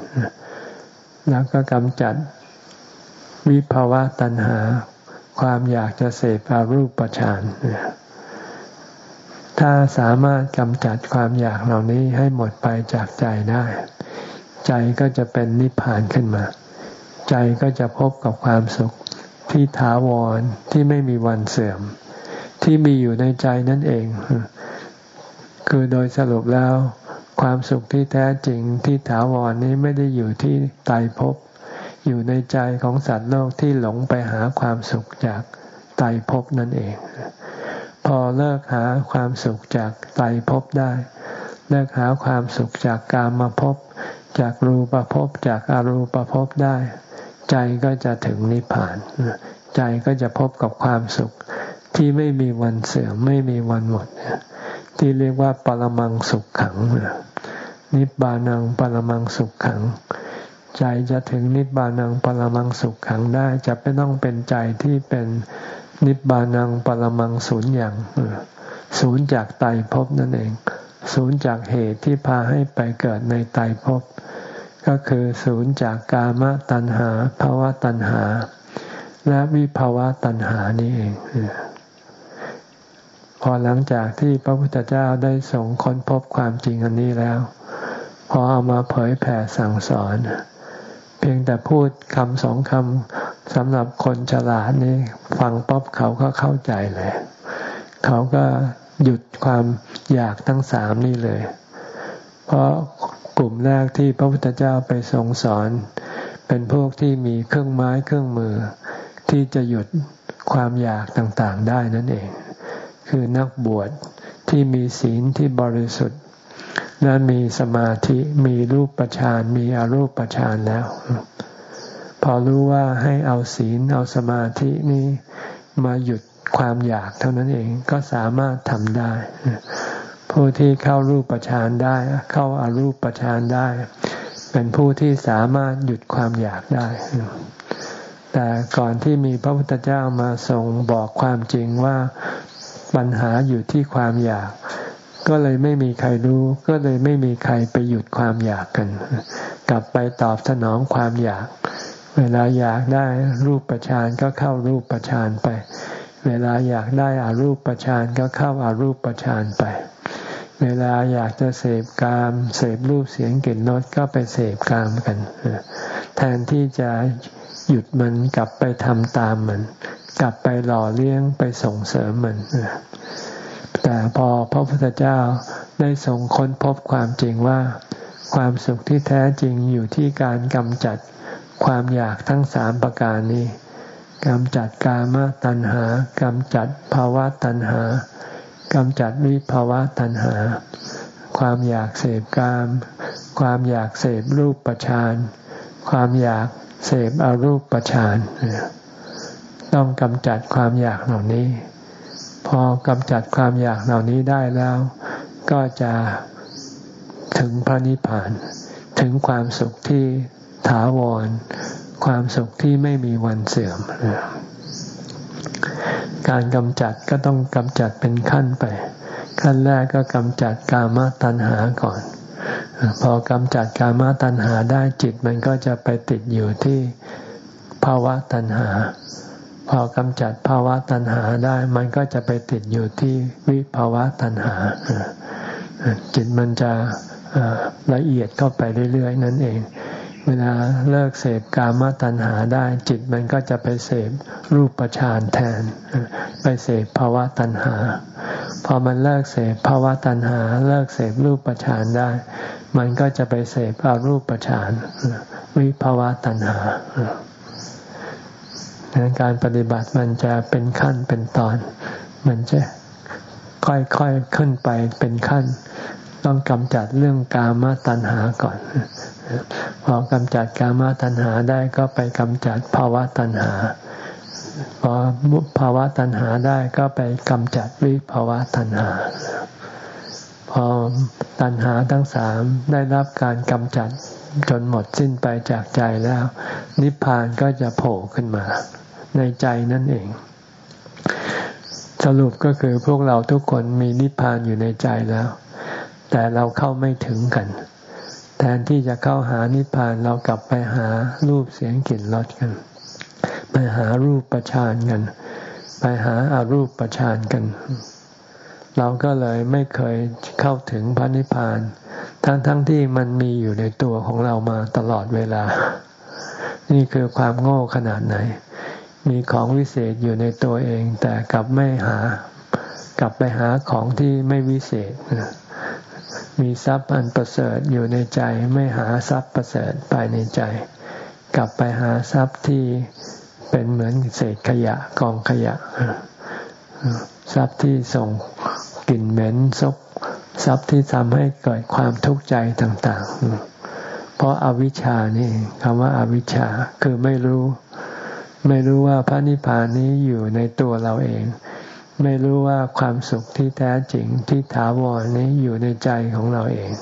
[SPEAKER 1] แล้วก็กำจัดวิภาวะตัณหา ความอยากจะเสพอารูปฌานถ้าสามารถกำจัดความอยากเหล่านี้ให้หมดไปจากใจได้ ใจก็จะเป็นนิพพานขึ้นมา ใจก็จะพบกับความสุขที่ถาวรที่ไม่มีวันเสื่อม ที่มีอยู่ในใจนั่นเอง คือโดยสรุปแล้ว ความสุขที่แท้จริงที่ถาวรนี้ไม่ได้อยู่ที่ตายภพ อยู่ในใจของสัตว์โลกที่หลงไปหาความสุขจากไตภพนั่นเอง พอเลิกหาความสุขจากไตภพได้ เลิกหาความสุขจากกามภพจากรูปภพจากอารูปภพได้ ใจก็จะถึงนิพพาน ใจก็จะพบกับความสุขที่ไม่มีวันเสื่อมไม่มีวันหมด ที่เรียกว่าปรมังสุขขังนิบานังปรมังสุขขัง ใจจะถึงนิบานังปรมังสุขขังได้จะไม่ต้องเป็นใจที่เป็นนิบานังปรมังศูนย์อย่างศูนย์จากไตภพนั่นเอง ศูนย์จากเหตุที่พาให้ไปเกิดในไตภพก็คือศูนย์จากกามตัณหาภาวะตัณหา และวิภาวะตัณหานี่เองพอหลังจากที่พระพุทธเจ้าได้ส่งค้นพบความจริงอันนี้แล้ว พอเอามาเผยแผ่สั่งสอน เพียงแต่พูดคำสองคำสำหรับคนฉลาดนี่ฟังป๊อบเขาก็เข้าใจเลย เขาก็หยุดความอยากทั้งสามนี่เลย เพราะกลุ่มแรกที่พระพุทธเจ้าไปทรงสอน เป็นพวกที่มีเครื่องไม้เครื่องมือ ที่จะหยุดความอยากต่างๆได้นั่นเอง คือนักบวชที่มีศีลที่บริสุทธิ์ และมีสมาธิมีรูปประชานมีอรูปประชานแล้ว พอรู้ว่าให้เอาศีลเอาสมาธินี้มาหยุดความอยากเท่านั้นเองก็สามารถทำได้ ผู้ที่เข้ารูปประชานได้ เข้าอารูปประชานได้ เป็นผู้ที่สามารถหยุดความอยากได้ แต่ก่อนที่มีพระพุทธเจ้ามาทรงบอกความจริงว่าปัญหาอยู่ที่ความอยาก ก็เลยไม่มีใครรู้ ก็เลยไม่มีใครไปหยุดความอยากกัน กลับไปตอบสนองความอยาก เวลาอยากได้รูปประชานก็เข้ารูปประชานไป เวลาอยากได้อารูปประชานก็เข้าอารูปประชานไป เวลาอยากจะเสพกามเสพรูปเสียงกลิ่นรสก็ไปเสพกามกัน แทนที่จะหยุดมันกลับไปทำตามมัน กลับไปหล่อเลี้ยงไปส่งเสริมมัน แต่พอพระพุทธเจ้าได้ทรงค้นพบความจริงว่า ความสุขที่แท้จริงอยู่ที่การกำจัดความอยากทั้งสามประการนี้กำจัดกามตัณหากำจัดภาวะตัณหากำจัดวิภาวะตัณหา ความอยากเสพกาม ความอยากเสพรูปประชานความอยากเสพอารูปประชานต้องกำจัดความอยากเหล่านี้ พอกำจัดความอยากเหล่านี้ได้แล้ว ก็จะถึงพระนิพพาน ถึงความสุขที่ถาวร ความสุขที่ไม่มีวันเสื่อม การกำจัดก็ต้องกำจัดเป็นขั้นไป ขั้นแรกก็กำจัดกามตัณหาก่อน พอกำจัดกามตัณหาได้จิตมันก็จะไปติดอยู่ที่ภาวะตัณหา พอกำจัดภาวะตัณหาได้ มันก็จะไปติดอยู่ที่วิภาวะตัณหา จิตมันจะละเอียดเข้าไปเรื่อยๆ นั่นเอง เวลาเลิกเสพกามตัณหาได้ จิตมันก็จะไปเสพรูปฌานแทน ไปเสพภาวะตัณหา พอมันเลิกเสพภาวะตัณหา เลิกเสพรูปฌานได้ มันก็จะไปเสพอารูปฌานวิภาวะตัณหา การปฏิบัติมันจะเป็นขั้นเป็นตอน มันจะค่อยๆขึ้นไปเป็นขั้น ต้องกำจัดเรื่องกามตัณหาก่อน พอกำจัดกามตัณหาได้ก็ไปกำจัดภาวะตัณหา พอภาวะตัณหาได้ก็ไปกำจัดวิภาวะตัณหา พอตัณหาทั้งสามได้รับการกำจัดจนหมดสิ้นไปจากใจแล้ว นิพพานก็จะโผล่ขึ้นมา ในใจนั่นเอง สรุปก็คือพวกเราทุกคนมีนิพพานอยู่ในใจแล้ว แต่เราเข้าไม่ถึงกัน แทนที่จะเข้าหานิพพานเรากลับไปหารูปเสียงกลิ่นรสกัน ไปหารูปประชานกัน ไปหาอารูปประชานกันเราก็เลยไม่เคยเข้าถึงพระนิพพาน ทั้งๆทที่มันมีอยู่ในตัวของเรามาตลอดเวลา นี่คือความโง่ขนาดไหน มีของวิเศษอยู่ในตัวเอง แต่กลับไม่หา กลับไปหาของที่ไม่วิเศษ มีทรัพย์อันประเสริฐอยู่ในใจ ไม่หาทรัพย์ประเสริฐภายในใจ กลับไปหาทรัพย์ที่เป็นเหมือนเศษขยะกองขยะทรัพย์ที่ส่งกลิ่นเหม็นซกทรัพย์ที่ทำให้เกิดความทุกข์ใจต่าง ๆ เพราะอาวิชชานี่คำว่าอาวิชชาคือไม่รู้ ไม่รู้ว่าพระนิพพานนี้อยู่ในตัวเราเอง ไม่รู้ว่าความสุขที่แท้จริงที่ถาวรนี้อยู่ในใจของเราเอง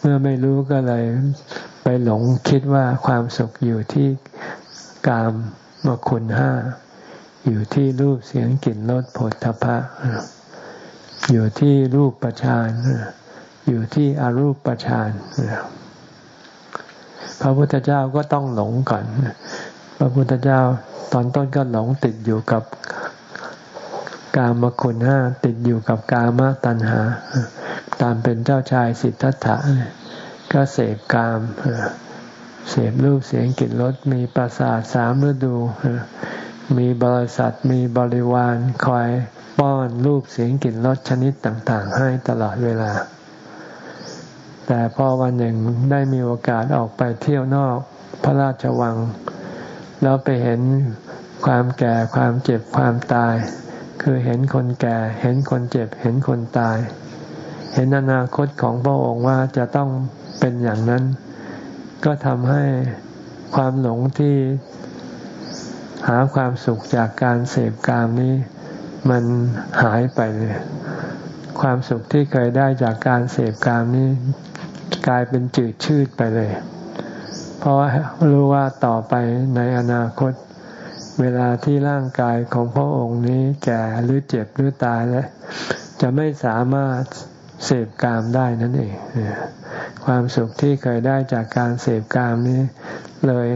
[SPEAKER 1] เมื่อไม่รู้ก็เลยไปหลงคิดว่าความสุขอยู่ที่กามมคุณห้า อยู่ที่รูปเสียงกลิ่นรสผลทพะ อยู่ที่รูปประชานอยู่ที่อรูปประชานพระพุทธเจ้าก็ต้องหลงก่อน พระพุทธเจ้าตอนต้นก็หลงติดอยู่กับกามคุณห้าติดอยู่กับกามตัณหา ตามเป็นเจ้าชายสิทธัตถะก็เสพกาม เสพรูปเสียงกลิ่นรสมีประสาทสามฤดู มีบริษัทมีบริวารคอยป้อนรูปเสียงกลิ่นรสชนิดต่าง ๆ ให้ตลอดเวลา แต่พอวันหนึ่งได้มีโอกาสออกไปเที่ยวนอกพระราชวัง เราไปเห็นความแก่ความเจ็บความตาย คือเห็นคนแก่ เห็นคนเจ็บ เห็นคนตาย เห็นอนาคตของพระองค์ว่าจะต้องเป็นอย่างนั้น ก็ทำให้ความหลงที่หาความสุขจากการเสพกามนี้ มันหายไปเลย ความสุขที่เคยได้จากการเสพกามนี้ กลายเป็นจืดชืดไปเลย เพราะรู้ว่าต่อไปในอนาคต เวลาที่ร่างกายของพระองค์นี้แก่หรือเจ็บหรือตายแล้วจะไม่สามารถเสพกามได้นั่นเอง ความสุขที่เคยได้จากการเสพกามนี้ เลย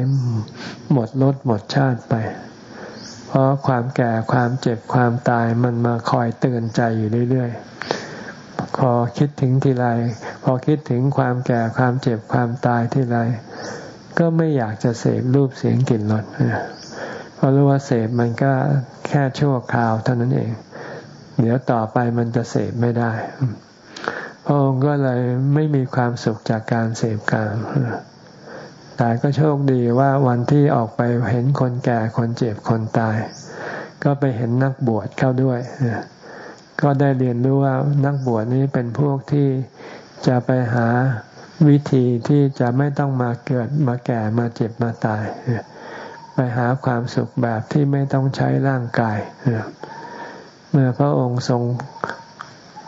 [SPEAKER 1] หมดลดหมดชาติไป เพราะความแก่ความเจ็บความตายมันมาคอยเตือนใจอยู่เรื่อยๆพอคิดถึงทีไรพอคิดถึงความแก่ความเจ็บความตายทีไร ก็ไม่อยากจะเสพรูปเสียงกลิ่นรสเพราะรู้ว่าเสพมันก็แค่ชั่วคราวเท่านั้นเอง เดี๋ยวต่อไปมันจะเสพไม่ได้ พระองค์ก็เลยไม่มีความสุขจากการเสพกามแต่ก็โชคดีว่าวันที่ออกไปเห็นคนแก่คนเจ็บคนตาย ก็ไปเห็นนักบวชเข้าด้วย ก็ได้เรียนรู้ว่านักบวชนี้เป็นพวกที่จะไปหา วิธีที่จะไม่ต้องมาเกิดมาแก่มาเจ็บมาตาย ไปหาความสุขแบบที่ไม่ต้องใช้ร่างกาย เมื่อพระองค์ทรง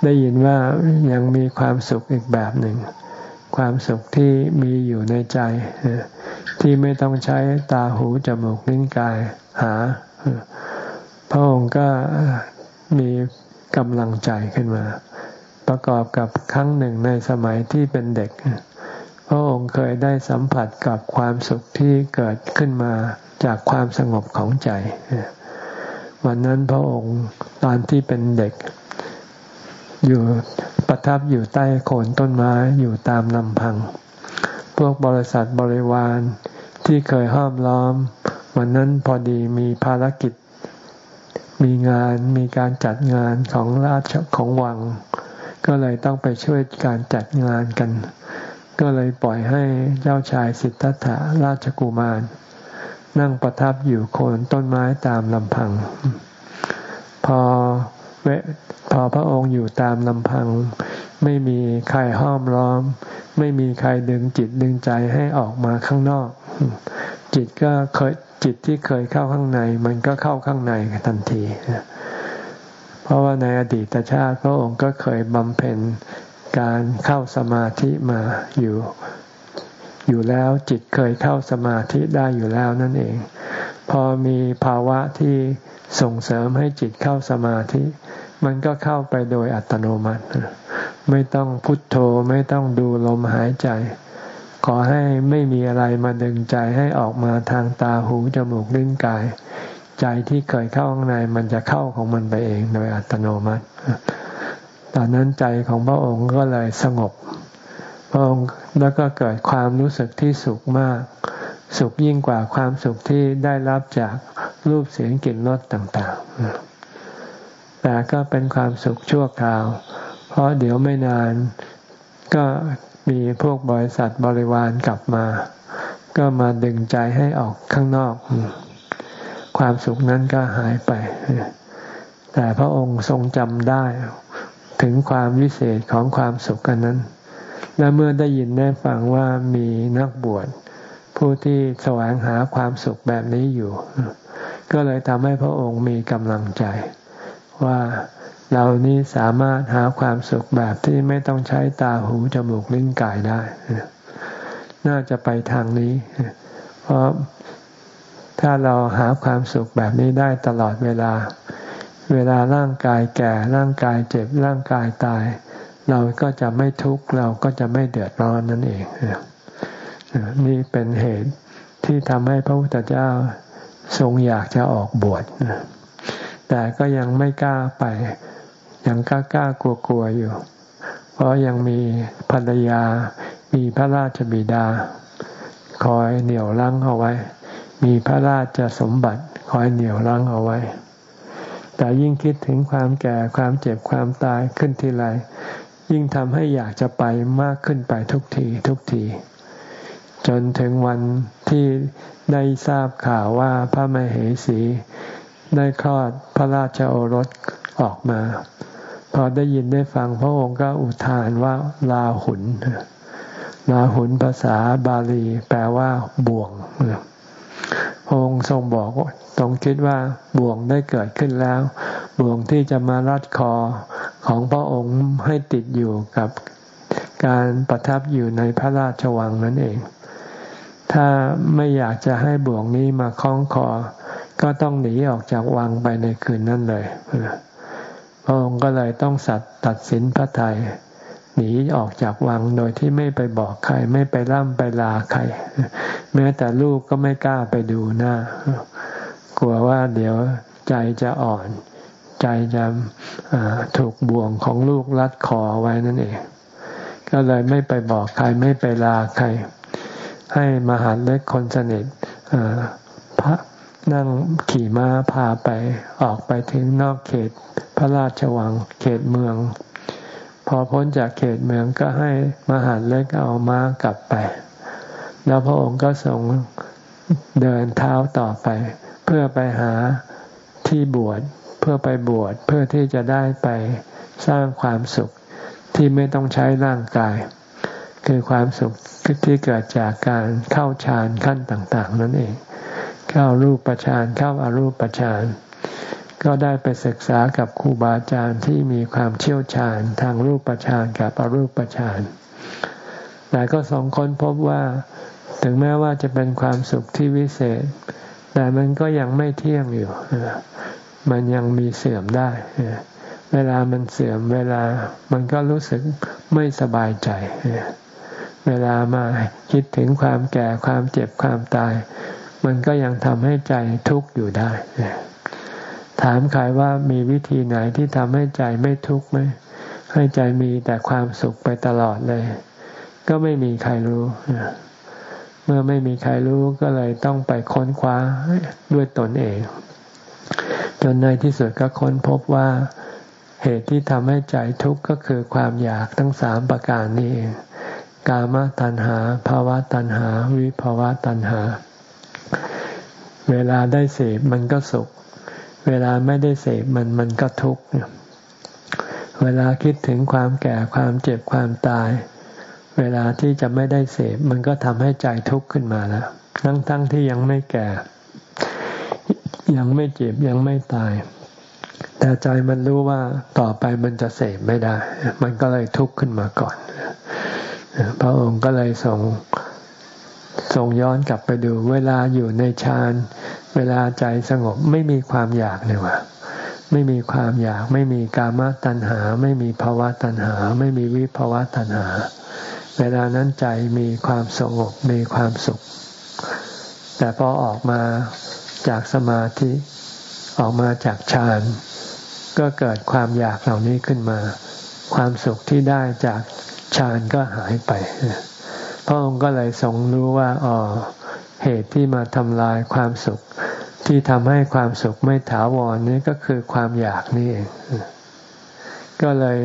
[SPEAKER 1] ได้ยินว่ายังมีความสุขอีกแบบหนึ่ง ความสุขที่มีอยู่ในใจ ที่ไม่ต้องใช้ตาหูจมูกนิ้นกายหา พระองค์ก็มีกำลังใจขึ้นมา ประกอบกับครั้งหนึ่งในสมัยที่เป็นเด็ก พระองค์เคยได้สัมผัสกับความสุขที่เกิดขึ้นมาจากความสงบของใจ วันนั้นพระองค์ตอนที่เป็นเด็ก อยู่ประทับอยู่ใต้โคนต้นไม้อยู่ตามลำพัง พวกบริษัทบริวารที่เคยห้อมล้อม วันนั้นพอดีมีภารกิจมีงานมีการจัดงานของราชของวัง ก็เลยต้องไปช่วยการจัดงานกัน ก็เลยปล่อยให้เจ้าชายสิทธัตถะราชกุมาร นั่งประทับอยู่โคนต้นไม้ตามลำพัง พอเวพอพระองค์อยู่ตามลำพัง ไม่มีใครห้อมล้อม ไม่มีใครดึงจิตดึงใจให้ออกมาข้างนอก จิตก็เคยจิตที่เคยเข้าข้างใน มันก็เข้าข้างในทันที เพราะว่าในอดีตชาติพระองค์ก็เคยบำเพ็ญการเข้าสมาธิมาอยู่ อยู่แล้วจิตเคยเข้าสมาธิได้อยู่แล้วนั่นเอง พอมีภาวะที่ส่งเสริมให้จิตเข้าสมาธิ มันก็เข้าไปโดยอัตโนมัติ ไม่ต้องพุทโธไม่ต้องดูลมหายใจ ขอให้ไม่มีอะไรมาดึงใจให้ออกมาทางตาหูจมูกลิ้นกาย ใจที่เคยเข้าข้างในมันจะเข้าของมันไปเองโดยอัตโนมัติ ตอนนั้นใจของพระองค์ก็เลยสงบ พระองค์แล้วก็เกิดความรู้สึกที่สุขมาก สุขยิ่งกว่าความสุขที่ได้รับจากรูปเสียงกลิ่นรสต่างๆ แต่ก็เป็นความสุขชั่วคราว เพราะเดี๋ยวไม่นานก็มีพวกบริษัทบริวารกลับมา ก็มาดึงใจให้ออกข้างนอก ความสุขนั้นก็หายไป แต่พระองค์ทรงจำได้ ถึงความวิเศษของความสุขกันนั้น และเมื่อได้ยินได้ฟังว่ามีนักบวชผู้ที่แสวงหาความสุขแบบนี้อยู่ ก็เลยทำให้พระองค์มีกำลังใจ ว่าเรานี้สามารถหาความสุขแบบที่ไม่ต้องใช้ตาหูจมูกลิ้นกายได้ น่าจะไปทางนี้ เพราะ ถ้าเราหาความสุขแบบนี้ได้ตลอดเวลา เวลาร่างกายแก่ร่างกายเจ็บร่างกายตาย เราก็จะไม่ทุกข์เราก็จะไม่เดือดร้อนนั่นเองนี่เป็นเหตุที่ทำให้พระพุทธเจ้าทรงอยากจะออกบวชแต่ก็ยังไม่กล้าไป ยังกล้ากล้ากลัวกลัวอยู่ เพราะยังมีภรรยา มีพระราชบิดา คอยเหนี่ยวรั้งเอาไว้ มีพระราชสมบัติคอยเหนี่ยวรั้งเอาไว้ แต่ยิ่งคิดถึงความแก่ความเจ็บความตายขึ้นทีไรยิ่งทำให้อยากจะไปมากขึ้นไปทุกทีทุกที จนถึงวันที่ได้ทราบข่าวว่าพระมเหสี ได้คลอดพระราชโอรสออกมา พอได้ยินได้ฟังพระองค์ก็อุทานว่าลาหุนลาหุนภาษาบาลีแปลว่าบ่วง พระองค์ทรงบอกทรงคิดว่าบ่วงได้เกิดขึ้นแล้ว บ่วงที่จะมารัดคอของพระองค์ให้ติดอยู่กับการประทับอยู่ในพระราชวังนั่นเอง ถ้าไม่อยากจะให้บ่วงนี้มาคล้องคอ ก็ต้องหนีออกจากวังไปในคืนนั้นเลยพระองค์ก็เลยต้องสัตว์ตัดสินพระทยัย หนีออกจากวังโดยที่ไม่ไปบอกใคร ไม่ไปร่ำไปลาใคร แม้แต่ลูกก็ไม่กล้าไปดูหน้า กลัวว่าเดี๋ยวใจจะอ่อน ใจจะถูกบ่วงของลูกรัดคอไว้นั่นเอง ก็เลยไม่ไปบอกใครไม่ไปลาใคร ให้มหาเล็กคนสนิทพระนั่งขี่ม้าพาไปออกไปถึงนอกเขตพระราชวังเขตเมือง พอพ้นจากเขตเมืองก็ให้มหาเล็กเอาม้ากลับไป แล้วพระองค์ก็ทรงเดินเท้าต่อไป เพื่อไปหาที่บวชเพื่อไปบวชเพื่อที่จะได้ไปสร้างความสุขที่ไม่ต้องใช้ร่างกาย คือความสุขที่เกิดจากการเข้าฌานขั้นต่าง ๆ นั่นเอง เข้ารูปฌานเข้าอารูปฌาน ก็ได้ไปศึกษากับครูบาอาจารย์ที่มีความเชี่ยวชาญทางรูปฌานกับอรูปฌานแต่ก็สองคนพบว่าถึงแม้ว่าจะเป็นความสุขที่วิเศษ แต่มันก็ยังไม่เที่ยงอยู่ มันยังมีเสื่อมได้ เวลามันเสื่อมเวลามันก็รู้สึกไม่สบายใจ เวลามาคิดถึงความแก่ความเจ็บความตาย มันก็ยังทำให้ใจทุกข์อยู่ได้ ถามใครว่ามีวิธีไหนที่ทำให้ใจไม่ทุกข์ไหมให้ใจมีแต่ความสุขไปตลอดเลย ก็ไม่มีใครรู้เมื่อไม่มีใครรู้ก็เลยต้องไปค้นคว้าด้วยตนเอง จนในที่สุดก็ค้นพบว่าเหตุที่ทำให้ใจทุกข์ก็คือความอยากทั้งสามประการนี้เองกามตัณหาภาวะตัณหา วิภาวะตัณหา เวลาได้เสพมันก็สุข เวลาไม่ได้เสพมันมันก็ทุกข์เวลาคิดถึงความแก่ความเจ็บความตาย เวลาที่จะไม่ได้เสพมันก็ทำให้ใจทุกข์ขึ้นมาแล้วทั้งทั้งที่ยังไม่แก่ ยังไม่เจ็บยังไม่ตาย แต่ใจมันรู้ว่าต่อไปมันจะเสพไม่ได้ มันก็เลยทุกข์ขึ้นมาก่อน พระองค์ก็เลยส่งส่งย้อนกลับไปดู เวลาอยู่ในฌาน เวลาใจสงบไม่มีความอยากเลยว่ะไม่มีความอยาก ไม่มีกามตัณหา ไม่มีภาวะตัณหา ไม่มีวิภาวะตัณหา เวลานั้นใจมีความสงบมีความสุข แต่พอออกมาจากสมาธิออกมาจากฌานก็เกิดความอยากเหล่านี้ขึ้นมา ความสุขที่ได้จากฌานก็หายไปพระองค์ก็เลยทรงรู้ว่าอ๋อ เหตุที่มาทำลายความสุข ที่ทำให้ความสุขไม่ถาวรนี้ก็คือความอยากนี่เองก็เลย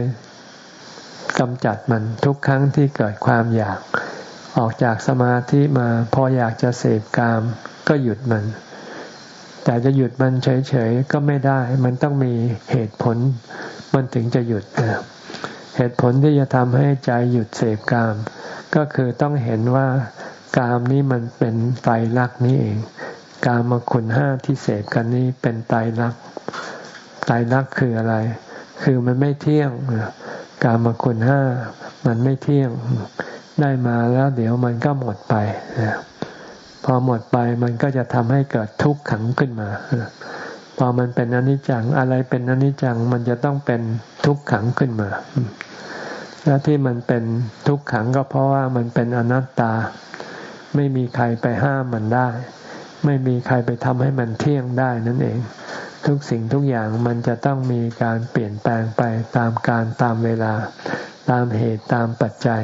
[SPEAKER 1] กำจัดมันทุกครั้งที่เกิดความอยาก ออกจากสมาธิมาพออยากจะเสพกาม ก็หยุดมัน แต่จะหยุดมันเฉยๆก็ไม่ได้ มันต้องมีเหตุผล มันถึงจะหยุดเหตุผลที่จะทำให้ใจหยุดเสพกาม ก็คือต้องเห็นว่า กามนี้มันเป็นไตรลักษณ์นี้เอง กามคุณห้าที่เสพกันนี้เป็นไตรลักษณ์ไตรลักษณ์คืออะไร คือมันไม่เที่ยงกามคุณห้ามันไม่เที่ยงได้มาแล้วเดี๋ยวมันก็หมดไปพอหมดไปมันก็จะทำให้เกิดทุกข์ขังขึ้นมาพอมันเป็นอนิจจังอะไรเป็นอนิจจังมันจะต้องเป็นทุกข์ขังขึ้นมา และที่มันเป็นทุกขังก็เพราะว่ามันเป็นอนัตตา ไม่มีใครไปห้ามมันได้ ไม่มีใครไปทำให้มันเที่ยงได้นั่นเอง ทุกสิ่งทุกอย่างมันจะต้องมีการเปลี่ยนแปลงไปตามการตามเวลา ตามเหตุตามปัจจัย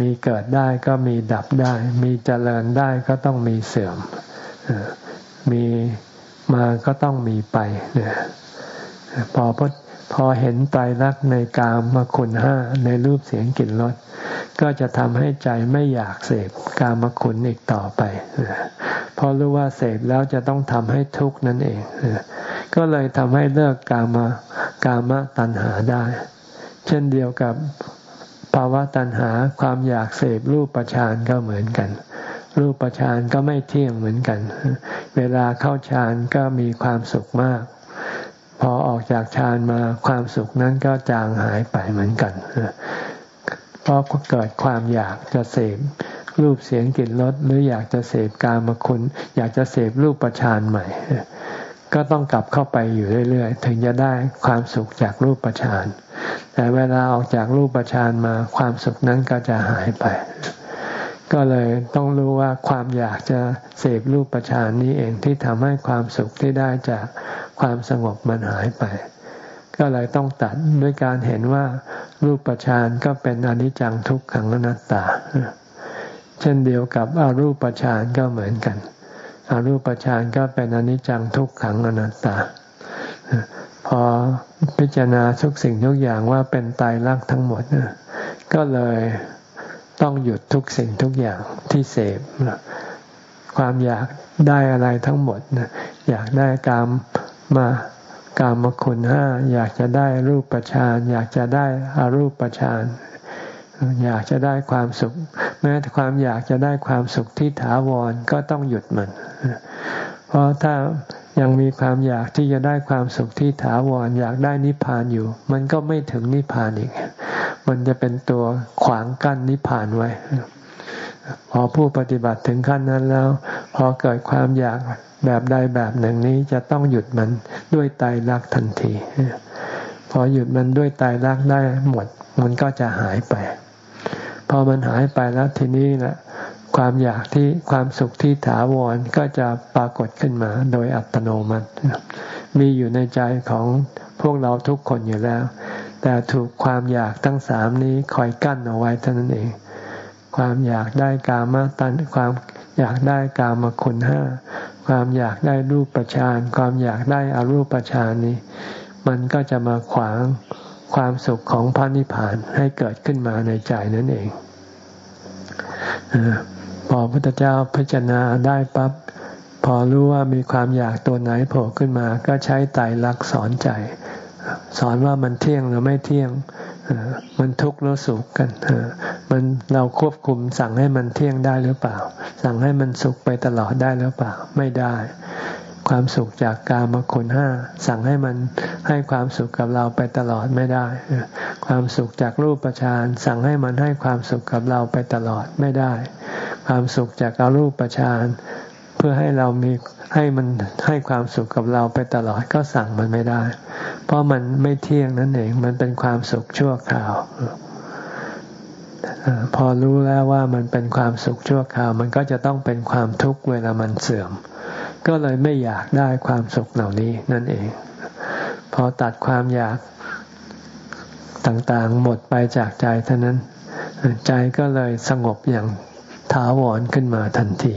[SPEAKER 1] มีเกิดได้ก็มีดับได้ มีเจริญได้ก็ต้องมีเสื่อม มีมาก็ต้องมีไปเนี่ยพอพ พอเห็นไตรลักษณ์ในกามมาคุณห้าในรูปเสียงกลิ่นรสก็จะทำให้ใจไม่อยากเสพกามคุณอีกต่อไปเพราะรู้ว่าเสพแล้วจะต้องทำให้ทุกข์นั่นเอง ก็เลยทำให้เลิกกามกามตัณหาได้ เช่นเดียวกับภาวะตัณหาความอยากเสพรูปประชานก็เหมือนกัน รูปประชานก็ไม่เที่ยงเหมือนกัน เวลาเข้าฌานก็มีความสุขมาก พอออกจากฌานมาความสุขนั้นก็จางหายไปเหมือนกันเพราะเกิดความอยากจะเสพรูปเสียงกลิ่นรสหรืออยากจะเสพกามคุณ อยากจะเสพรูปประชานใหม่ ก็ต้องกลับเข้าไปอยู่เรื่อยๆ ถึงจะได้ความสุขจากรูปประชานแต่เวลาออกจากรูปประชานมาความสุขนั้นก็จะหายไป ก็เลยต้องรู้ว่าความอยากจะเสพรูปประชานนี้เองที่ทำให้ความสุขที่ได้จาก ความสงบมันหายไป ก็เลยต้องตัดด้วยการเห็นว่ารูปฌานก็เป็นอนิจจังทุกขังอนัตตา เช่นเดียวกับอารูปฌานก็เหมือนกันอารูปฌานก็เป็นอนิจจังทุกขังอนัตตา พอพิจารณาทุกสิ่งทุกอย่างว่าเป็นตายรักทั้งหมดก็เลยต้องหยุดทุกสิ่งทุกอย่างที่เสพความอยากได้อะไรทั้งหมดอยากได้กาม มากามคุณห้าอยากจะได้รูปประชานอยากจะได้อารูปประชานอยากจะได้ความสุข แม้แต่ความอยากจะได้ความสุขที่ถาวรก็ต้องหยุดมัน เพราะถ้ายังมีความอยากที่จะได้ความสุขที่ถาวรอยากได้นิพพานอยู่ มันก็ไม่ถึงนิพพานอีก มันจะเป็นตัวขวางกั้นนิพพานไว้ พอผู้ปฏิบัติถึงขั้นนั้นแล้ว พอเกิดความอยากแบบใดแบบหนึ่งนี้จะต้องหยุดมันด้วยตายรักทันที พอหยุดมันด้วยตายรักได้หมด มันก็จะหายไปพพอมันหายไปแล้วทีนี้แหละความอยากที่ความสุขที่ถาวรก็จะปรากฏขึ้นมา โดยอัตโนมัติ มีอยู่ในใจของพวกเราทุกคนอยู่แล้ว แต่ถูกความอยากทั้งสามนี้คอยกั้นเอาไว้เท่านั้นเอง ความอยากได้กามตันความอยากได้กามคุณห้าความอยากได้รูปประชานความอยากได้อารูปประชานนี้ มันก็จะมาขวางความสุขของพระนิพพานให้เกิดขึ้นมาในใจนั่นเองพอพระพุทธเจ้าพิจารณาได้ปั๊บพอรู้ว่ามีความอยากตัวไหนโผล่ขึ้นมา ก็ใช้ไตรลักษณ์สอนใจ สอนว่ามันเที่ยงหรือไม่เที่ยง มันทุกข์หรือสุขกันมันเราควบคุมสั่งให้มันเที่ยงได้หรือเปล่า สั่งให้มันสุขไปตลอดได้หรือเปล่า ไม่ได้ ความสุขจากกามคุณห้าสั่งให้มันให้ความสุขกับเราไปตลอดไม่ได้ ความสุขจากรูปประชานสั่งให้มันให้ความสุขกับเราไปตลอดไม่ได้ ความสุขจากอารูปประชาน เพื่อให้เรามีให้มันให้ความสุขกับเราไปตลอดก็สั่งมันไม่ได้ เพราะมันไม่เที่ยงนั่นเองมันเป็นความสุขชั่วคราวพอรู้แล้วว่ามันเป็นความสุขชั่วคราว มันก็จะต้องเป็นความทุกข์เวลามันเสื่อม ก็เลยไม่อยากได้ความสุขเหล่านี้นั่นเอง พอตัดความอยากต่างๆหมดไปจากใจเท่านั้น ใจก็เลยสงบอย่างถาวรขึ้นมาทันที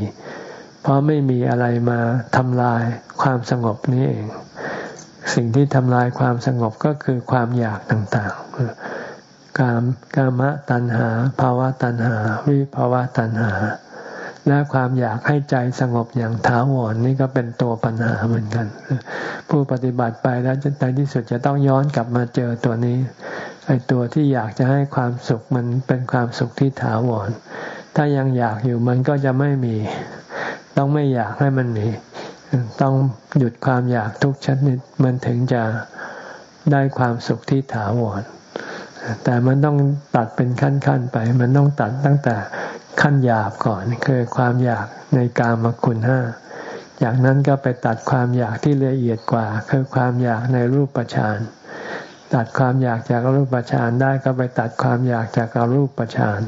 [SPEAKER 1] เพราะไม่มีอะไรมาทำลายความสงบนี้เอง สิ่งที่ทำลายความสงบก็คือความอยากต่างๆ กามกามะตัณหา ภาวะตัณหา วิภาวะตัณหา และความอยากให้ใจสงบอย่างถาวรนนี่ก็เป็นตัวปัญหาเหมือนกัน ผู้ปฏิบัติไปแล้วจในที่สุดจะต้องย้อนกลับมาเจอตัวนี้ไอ้ตัวที่อยากจะให้ความสุขมันเป็นความสุขที่ถาวร ถ้ายังอยากอยู่มันก็จะไม่มี ต้องไม่อยากให้มันมี ต้องหยุดความอยากทุกชนิดมันถึงจะได้ความสุขที่ถาวรแต่มันต้องตัดเป็นขั้นๆไป มันต้องตัดตั้งแต่ขั้นหยาบก่อนคือความอยากในกามคุณห้าจากนั้นก็ไปตัดความอยากที่ละเอียดกว่า คือความอยากในรูปประชานตัดความอยากจากรูปฌานได้ก็ไปตัดความอยากจากอารูปฌาน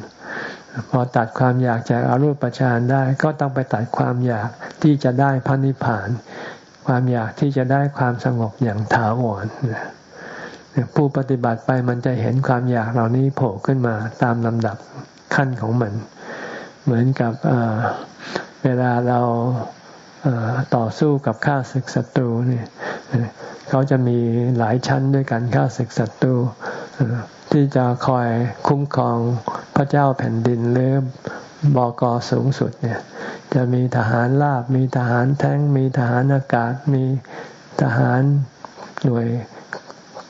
[SPEAKER 1] พอตัดความอยากจากอารูปฌานได้ ก็ต้องไปตัดความอยากที่จะได้พระนิพพาน ความอยากที่จะได้ความสงบอย่างถาวรผู้ปฏิบัติไปมันจะเห็นความอยากเหล่านี้โผล่ขึ้นมาตามลำดับขั้นของมัน เหมือนกับเวลาเราต่อสู้กับข้าศึกศัตรูเนี่ยเขาจะมีหลายชั้นด้วยกันข้าศึกศัตรู ที่จะคอยคุ้มครองพระเจ้าแผ่นดินหรือบอกอสูงสุดเนี่ย จะมีทหารราบ มีทหารแท้ง มีทหารอากาศ มีทหารหน่วย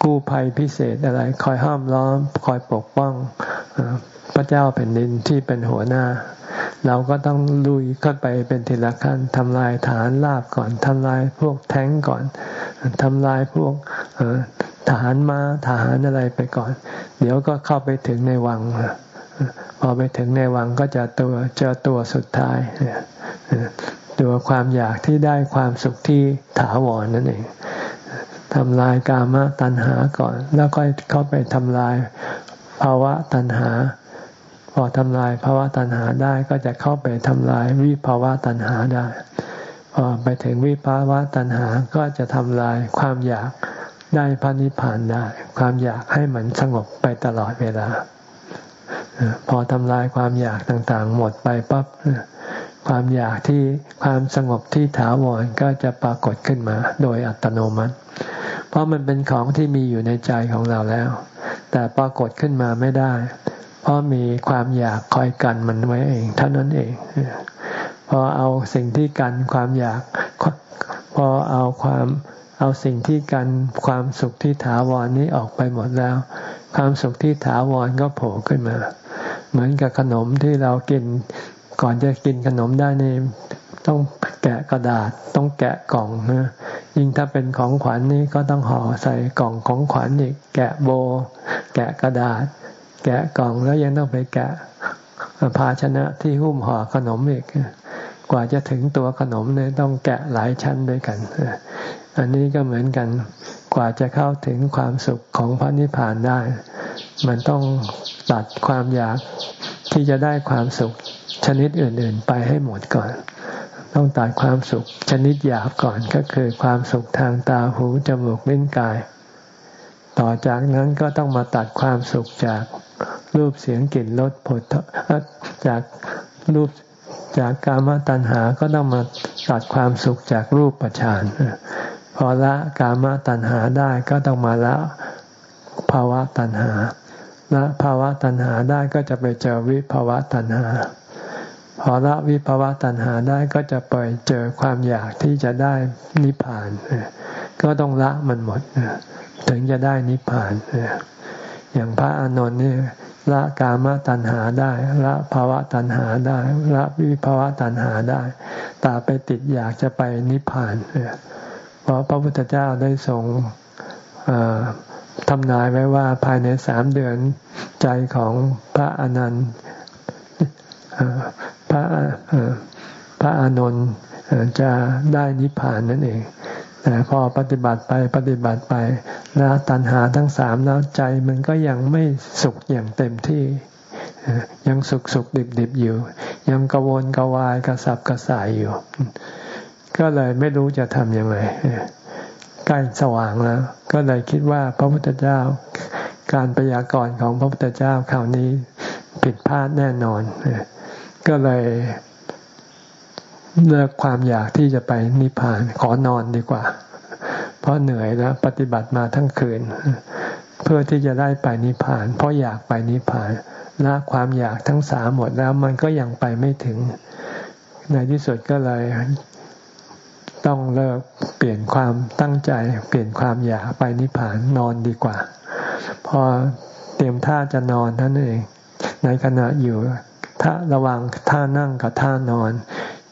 [SPEAKER 1] กู้ภัยพิเศษอะไร คอยห้ามล้อม คอยปกป้อง พระเจ้าแผ่นดินที่เป็นหัวหน้า เราก็ต้องลุยขึ้นไปเป็นทีละขั้นทำลายฐานลาบก่อนทำลายพวกแท้งก่อนทำลายพวกทหารมาทหารอะไรไปก่อน เดี๋ยวก็เข้าไปถึงในวังพอไปถึงในวังก็จะตัวเจอตัวสุดท้ายตัวความอยากที่ได้ความสุขที่ถาวรนั่นเองทำลายกามตัณหาก่อน แล้วก็เข้าไปทำลายภาวะตัณหา พอทำลายภาวะตัณหาได้ก็จะเข้าไปทำลายวิภาวะตัณหาได้พอไปถึงวิภาวะตัณหาก็จะทำลายความอยากได้พระนิพพานได้ ความอยากให้มันสงบไปตลอดเวลา พอทำลายความอยากต่างๆ หมดไปปั๊บความอยากที่ความสงบที่ถาวรก็จะปรากฏขึ้นมา โดยอัตโนมัติ เพราะมันเป็นของที่มีอยู่ในใจของเราแล้ว แต่ปรากฏขึ้นมาไม่ได้ เพราะมีความอยากคอยกันมันไว้เองเท่านั้นเองพอเอาสิ่งที่กันความอยาก พอเอาความเอาสิ่งที่กันความสุขที่ถาวรนนี้ออกไปหมดแล้ว ความสุขที่ถาวรก็โผล่ขึ้นมา เหมือนกับขนมที่เรากิน ก่อนจะกินขนมได้นี่ต้องแกะกระดาษต้องแกะกล่องนะยิ่งถ้าเป็นของขวัญนนี่ก็ต้องห่อใส่กล่องของขวัญอีกแกะโบ แกะกระดาษ แกะกล่องแล้วยังต้องไปแกะภาชนะที่หุ้มห่อขนมอีกกว่าจะถึงตัวขนมเนี่ยต้องแกะหลายชั้นด้วยกัน อันนี้ก็เหมือนกัน กว่าจะเข้าถึงความสุขของพระนิพพานได้ มันต้องตัดความอยากที่จะได้ความสุขชนิดอื่น ๆ ไปให้หมดก่อน ต้องตัดความสุขชนิดหยาบก่อนก็คือความสุขทางตาหูจมูกลิ้นกาย ต่อจากนั้นก็ต้องมาตัดความสุขจาก รูปเสียงกลิ่นรสผลจากรูปจากกามตัณหาก็ต้องมาตัดความสุขจากรูปปัจจานพอละกามตัณหาได้ก็ต้องมาละภาวะตัณหาละภาวะตัณหาได้ก็จะไปเจอวิภาวะตัณหา พอละวิภาวะตัณหาได้ก็จะไปเจอความอยากที่จะได้นิพพาน ก็ต้องละมันหมดถึงจะได้นิพพานอย่างพระอานนท์นี่ ละกามตัณหาได้ ละภาวะตัณหาได้ ละวิภาวะตัณหาได้ตาไปติดอยากจะไปนิพพานเพราะพระพุทธเจ้าได้ทรงทำนายไว้ว่าภายในสามเดือนใจของพระอนันต์พระพระอานนท์จะได้นิพพานนั่นเอง แต่พอปฏิบัติไปปฏิบัติไปแล้วตัณหาทั้งสามแล้วใจมันก็ยังไม่สุขอย่างเต็มที่ ยังสุขสุขดิบดิบอยู่ ยังกวนกวายกระสับกระส่ายอยู่ ก็เลยไม่รู้จะทำยังไงใกล้สว่างแล้ว ก็เลยคิดว่าพระพุทธเจ้าการพยากรณ์ของพระพุทธเจ้าคราวนี้ผิดพลาดแน่นอน ก็เลย เลิกความอยากที่จะไปนิพพานขอนอนดีกว่า เพราะเหนื่อยแล้วปฏิบัติมาทั้งคืน เพื่อที่จะได้ไปนิพพาน เพราะอยากไปนิพพานละความอยากทั้งสามหมดแล้วมันก็ยังไปไม่ถึง ในที่สุดก็เลยต้องเลิกเปลี่ยนความตั้งใจ เปลี่ยนความอยากไปนิพพานนอนดีกว่า พอเตรียมท่าจะนอนท่านเอง ในขณะอยู่ถ้าระวังท่านั่งกับท่านอน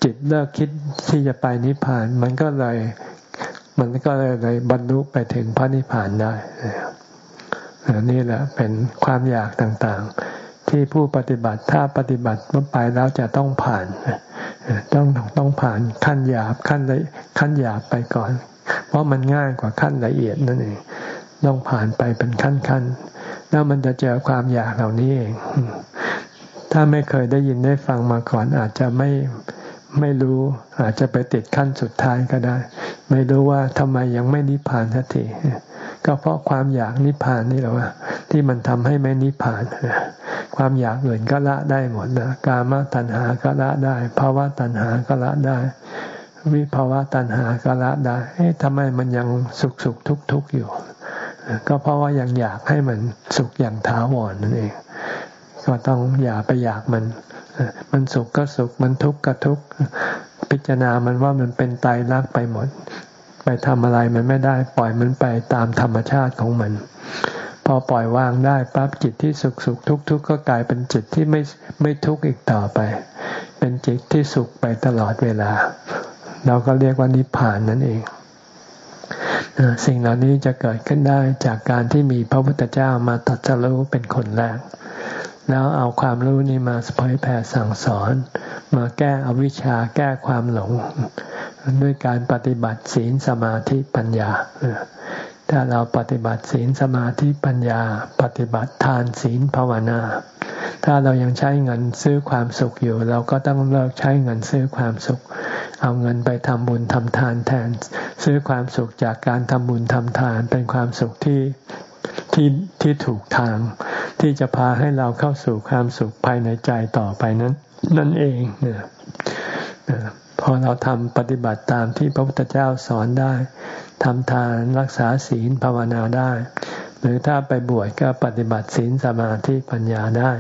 [SPEAKER 1] จิตเลิกคิดที่จะไปนิพพาน มันก็เลย มันก็เลยเลยบรรลุไปถึงพระนิพพานได้นี่แหละเป็นความอยากต่างๆ ที่ผู้ปฏิบัติถ้าปฏิบัติเมื่อไปแล้วจะต้องผ่านต้องต้องผ่านขั้นหยาบขั้นละขั้นหยาบไปก่อน เพราะมันง่ายกว่าขั้นละเอียดนั่นเองต้องผ่านไปเป็นขั้นขั้นแล้วมันจะเจอความอยากเหล่านี้เอง ถ้าไม่เคยได้ยินได้ฟังมาก่อนอาจจะไม่ ไม่รู้อาจจะไปติดขั้นสุดท้ายก็ได้ ไม่รู้ว่าทำไมยังไม่นิพพานสักทีก็เพราะความอยากนิพพานนี่แหละว่า ที่มันทำให้ไม่นิพพานความอยากอื่นก็ละได้หมดนะกามตัณหาก็ละได้ภาวะตัณหาก็ละได้ วิภาวะตัณหาก็ละได้เอ๊ะทำไมมันยังสุขสุขทุกทุกอยู่ ก็เพราะว่ายังอยากให้มันสุขอย่างถาวรนั่นเอง ก็ต้องอย่าไปอยากมัน มันสุขก็สุข มันทุกข์ก็ทุกข์พิจารณามันว่ามันเป็นไตรลักษณ์ไปหมด ไปทำอะไรมันไม่ได้ ปล่อยมันไปตามธรรมชาติของมัน พอปล่อยวางได้ปั๊บจิตที่สุขสุขทุกทุกก็กลายเป็นจิตที่ไม่ไม่ทุกข์อีกต่อไป เป็นจิตที่สุขไปตลอดเวลา เราก็เรียกว่านิพพานนั่นเองสิ่งเหล่านี้จะเกิดขึ้นได้จากการที่มีพระพุทธเจ้ามาตัดสรู้เป็นคนแรก แล้วเอาความรู้นี้มาเผยแผ่สั่งสอน มาแก้อวิชชาแก้ความหลง ด้วยการปฏิบัติศีลสมาธิปัญญา ถ้าเราปฏิบัติศีลสมาธิปัญญา ปฏิบัติทานศีลภาวนา ถ้าเรายังใช้เงินซื้อความสุขอยู่ เราก็ต้องเลิกใช้เงินซื้อความสุข เอาเงินไปทำบุญทำทานแทน ซื้อความสุขจากการทำบุญทำทานเป็นความสุขที่ ที่ที่ถูกทาง ที่จะพาให้เราเข้าสู่ความสุขภายในใจต่อไปนั้น นั่นเองเนี่ยพอเราทำปฏิบัติตามที่พระพุทธเจ้าสอนได้ทำทานรักษาศีลภาวนาได้ หรือถ้าไปบวชก็ปฏิบัติศีลสมาธิปัญญาได้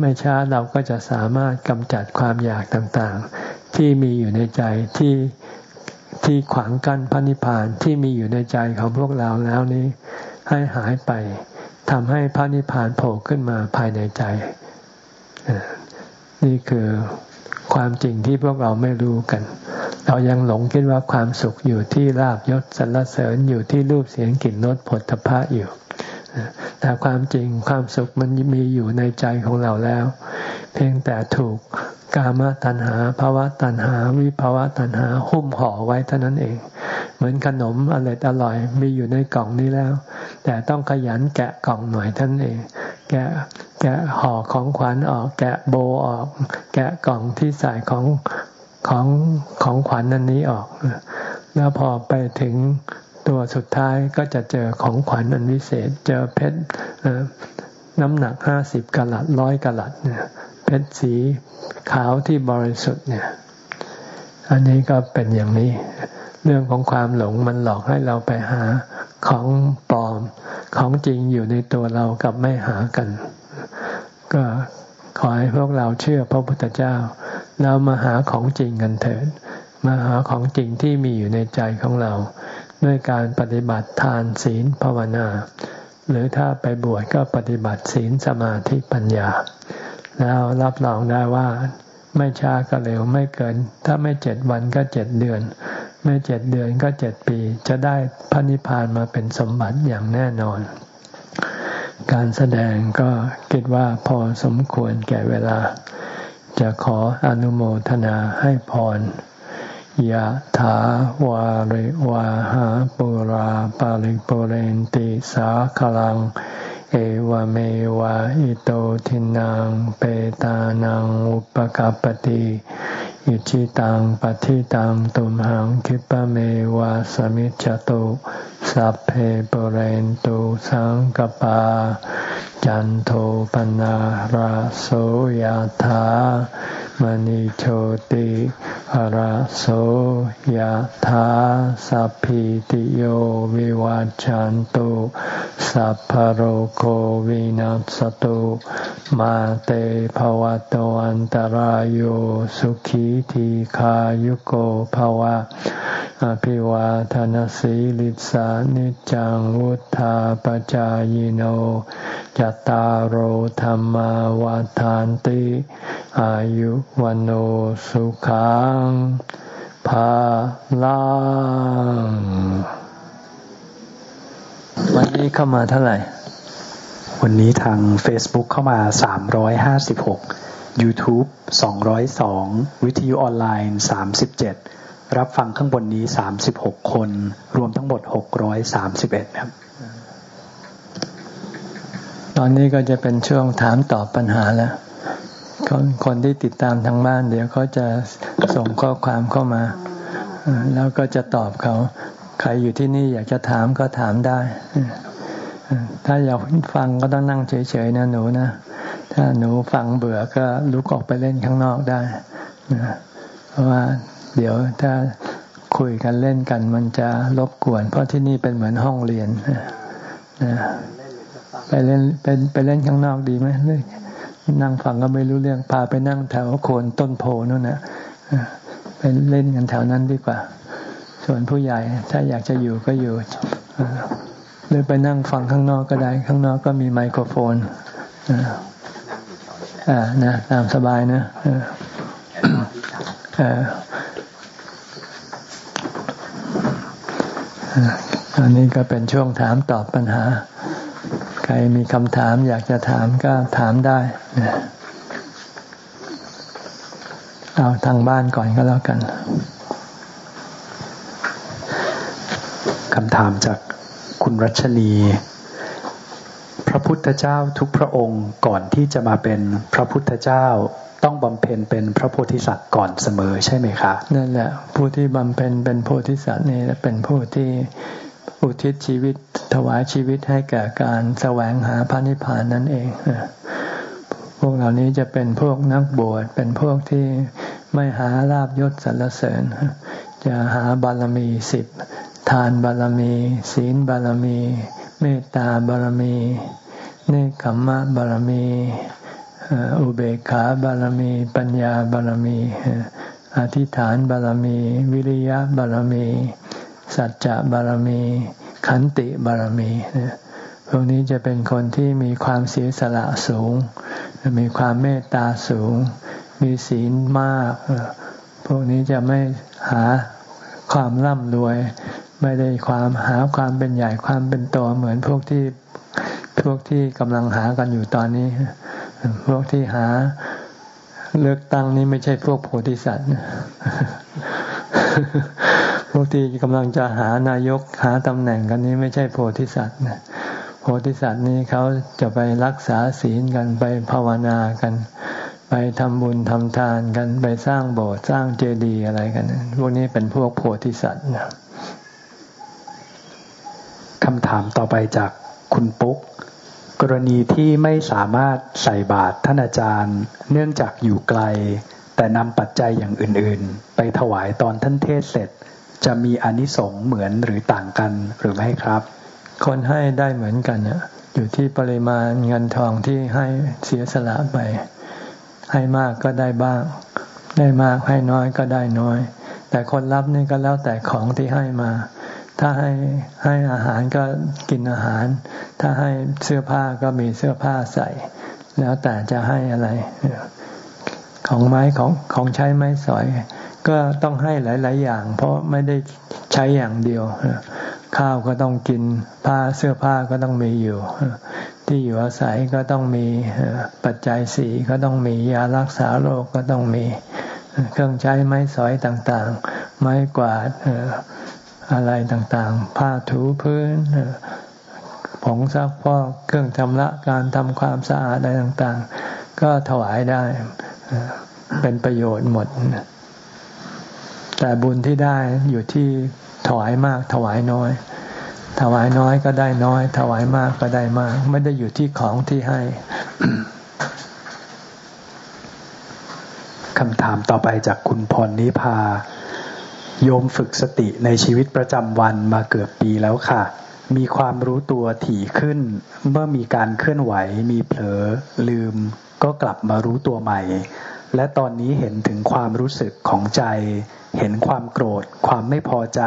[SPEAKER 1] ไม่ช้าเราก็จะสามารถกำจัดความอยากต่างๆ ที่มีอยู่ในใจที่ที่ขวางกั้นพระนิพพานที่มีอยู่ในใจของพวกเราแล้วนี้ ให้หายไปทำให้พระนิพพานโผล่ขึ้นมาภายในใจ นี่คือความจริงที่พวกเราไม่รู้กัน เรายังหลงคิดว่าความสุขอยู่ที่ลาบยศสรรเสริญอยู่ที่รูปเสียงกลิ่นรสผลทพะอยู่ แต่ความจริงความสุขมันมีอยู่ในใจของเราแล้ว เพียงแต่ถูกกามตัณหาภาวะตัณหา วิภาวะตัณหาหุ้มห่อไว้เท่านั้นเอง เหมือนขนมอร่อยอร่อยมีอยู่ในกล่องนี้แล้ว แต่ต้องขยันแกะกล่องหน่อยท่านเอง แกะแกะห่อของขวัญออก แกะโบออก แกะกล่องที่ใส่ของของของขวัญนั้นนี้ออก แล้วพอไปถึงตัวสุดท้ายก็จะเจอของขวัญอันวิเศษ เจอเพชรน้ำหนักห้าสิบกะลัดร้อยกะลัดเนี่ยเพชรสีขาวที่บริสุทธิ์เนี่ย อันนี้ก็เป็นอย่างนี้ เรื่องของความหลงมันหลอกให้เราไปหาของปลอม ของจริงอยู่ในตัวเรากับไม่หากัน ก็ขอให้พวกเราเชื่อพระพุทธเจ้าแล้วมาหาของจริงกันเถิด มาหาของจริงที่มีอยู่ในใจของเรา ด้วยการปฏิบัติทานศีลภาวนา หรือถ้าไปบวชก็ปฏิบัติศีลสมาธิปัญญา แล้วรับรองได้ว่าไม่ช้าก็เร็วไม่เกิน ถ้าไม่เจ็ดวันก็เจ็ดเดือน ไม่เจ็ดเดือนก็เจ็ดปี จะได้พระนิพพานมาเป็นสมบัติอย่างแน่นอน การแสดงก็คิดว่าพอสมควรแก่เวลา จะขออนุโมทนาให้พรยะถาวาริวาหาปุราปาริปุเรนติสาคลัง เอวเมวะอิโตทินังเปตานังอุปกัปติ อิชิตังปฏิตังตุมหังคิปะเมวะสมิจจตุสัพเพปเรนตุสังกปา จันโทปนะราโสยธา มณิโชติราโสยธาสัพพิติโยวิวัจจันตุสัพพโรโควินัสตุมาเตภวะตวันตารโยสุขีทีขายุโกภวะอภิวาทานสีลิสานิจังวุธาปจายโน จตารโหธรรมวาทานติ อายุวันโอสุขังภาลังวันนี้เข้ามาเท่าไหร่
[SPEAKER 2] วันนี้ทาง Facebook เข้ามา 356 YouTube 202 วิทยุออนไลน์ 37 รับฟังข้างบนนี้ 36 คน รวมทั้งหมด 631 ครับ
[SPEAKER 1] ตอนนี้ก็จะเป็นช่วงถามตอบปัญหาแล้วคนคนที่ติดตามทางบ้าน เดี๋ยวเขาจะส่งข้อความเข้ามา แล้วก็จะตอบเขาใครอยู่ที่นี่อยากจะถามก็ถามได้ ถ้าอยากฟังก็ต้องนั่งเฉยๆนะหนูนะ ถ้าหนูฟังเบื่อก็ลุกออกไปเล่นข้างนอกได้ เพราะว่าเดี๋ยวถ้าคุยกันเล่นกันมันจะรบกวน เพราะที่นี่เป็นเหมือนห้องเรียนนะ เล่นไปไปเล่นข้างนอกดีไหมนั่งฟังก็ไม่รู้เรื่องพาไปนั่งแถวโคนต้นโพนั่นนะไปเล่นกันแถวนั้นดีกว่า ส่วนผู้ใหญ่ถ้าอยากจะอยู่ก็อยู่หรือไปนั่งฟังข้างนอกก็ได้ ข้างนอกก็มีไมโครโฟนอ่านะตามสบายนะอ่าอันนี้ก็เป็นช่วงถามตอบปัญหา ใครมีคำถามอยากจะถามก็ถามได้เอาทางบ้านก่อนก็แล้วกัน
[SPEAKER 2] คำถามจากคุณรัชนีพระพุทธเจ้าทุกพระองค์ก่อนที่จะมาเป็นพระพุทธเจ้าต้องบำเพ็ญเป็นพระโพธิสัตว์ก่อนเสมอใช่ไหมคะ
[SPEAKER 1] นั่นแหละผู้ที่บำเพ็ญเป็นโพธิสัตว์นี่เป็นผู้ที่ อุทิศชีวิตถวายชีวิตให้แก่การแสวงหาพระนิพพานนั่นเองพวกเหล่านี้จะเป็นพวกนักบวชเป็นพวกที่ไม่หาลาบยศสรรเสริญ จะหาบารมีสิบทานบารมี ศีลบารมี เมตตาบารมีเนคขมมะบารมีอุเบกขาบารมี ปัญญาบารมี อธิษฐานบารมี วิริยะบารมี สัจจะบารมี ขันติบารมีพวกนี้จะเป็นคนที่มีความเสียสละสูง มีความเมตตาสูง มีศีลมาก พวกนี้จะไม่หาความร่ำรวย ไม่ได้ความหาความเป็นใหญ่ความเป็นโตเหมือนพวกที่พวกที่กำลังหากันอยู่ตอนนี้ พวกที่หาเลือกตั้งนี้ไม่ใช่พวกโพธิสัตว์ พวกที่กำลังจะหานายกหาตำแหน่งกันนี้ไม่ใช่โพธิสัตว์นะโพธิสัตว์นี้เขาจะไปรักษาศีลกันไปภาวนากัน ไปทำบุญทำทานกันไปสร้างโบสถ์สร้างเจดีย์อะไรกันพวกนี้เป็นพวกโพธิสัตว์นะ
[SPEAKER 2] คำถามต่อไปจากคุณปุ๊ก กรณีที่ไม่สามารถใส่บาตรท่านอาจารย์ เนื่องจากอยู่ไกล แต่นำปัจจัยอย่างอื่น ๆ ไปถวายตอนท่านเทศเสร็จ จะมีอนิสงส์เหมือนหรือต่างกันหรือไม่ครับ
[SPEAKER 1] คนให้ได้เหมือนกันเนี่ยอยู่ที่ปริมาณเงินทองที่ให้เสียสละไป ให้มากก็ได้บ้าง ได้มากให้น้อยก็ได้น้อย แต่คนรับนี่ก็แล้วแต่ของที่ให้มา ถ้าให้ให้อาหารก็กินอาหาร ถ้าให้เสื้อผ้าก็มีเสื้อผ้าใส่ แล้วแต่จะให้อะไร ของไม้ของของใช้ไม้สอย ก็ต้องให้หลาย ๆ อย่าง เพราะไม่ได้ใช้อย่างเดียว ข้าวก็ต้องกินผ้าเสื้อผ้าก็ต้องมีอยู่ ที่อยู่อาศัยก็ต้องมีปัจจัยสีก็ต้องมียารักษาโรคก็ต้องมี เครื่องใช้ไม้สอยต่างๆ ไม้กวาดอะไรต่างๆ ผ้าถูพื้นผงซักฟอกเครื่องชำระการทำความสะอาดอะไรต่างๆ ก็ถวายได้เป็นประโยชน์หมด แต่บุญที่ได้อยู่ที่ถวายมากถวายน้อย ถวายน้อยก็ได้น้อย ถวายมากก็ได้มาก ไม่ได้อยู่ที่ของที่ให้
[SPEAKER 2] คำถามต่อไปจากคุณพรนิพา โยมฝึกสติในชีวิตประจำวันมาเกือบปีแล้วค่ะ มีความรู้ตัวถี่ขึ้น เมื่อมีการเคลื่อนไหว มีเผลอลืม ก็กลับมารู้ตัวใหม่ และตอนนี้เห็นถึงความรู้สึกของใจ เห็นความโกรธ ความไม่พอใจ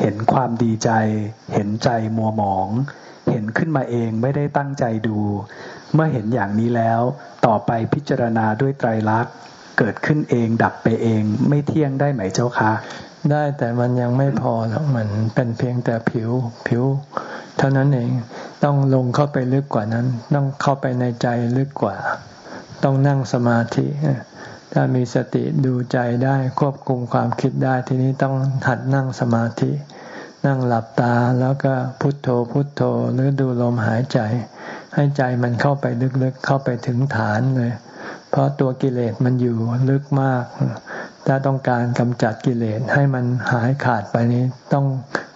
[SPEAKER 2] เห็นความดีใจ เห็นใจมัวหมอง เห็นขึ้นมาเองไม่ได้ตั้งใจดู เมื่อเห็นอย่างนี้แล้ว ต่อไปพิจารณาด้วยไตรลักษณ์เกิดขึ้นเองดับไปเองไม่เที่ยงได้ไหมเจ้าคะ
[SPEAKER 1] ได้แต่มันยังไม่พอหรอกมันเป็นเพียงแต่ผิวผิว เท่านั้นเองต้องลงเข้าไปลึกกว่านั้น ต้องเข้าไปในใจลึกกว่า ต้องนั่งสมาธิ ถ้ามีสติดูใจได้ควบคุมความคิดได้ทีนี้ต้องหัดนั่งสมาธิ นั่งหลับตาแล้วก็พุทโธพุทโธหรือดูลมหายใจ ให้ใจมันเข้าไปลึกๆเข้าไปถึงฐานเลย เพราะตัวกิเลสมันอยู่ลึกมากถ้าต้องการกำจัดกิเลสให้มันหายขาดไปนี้ต้อง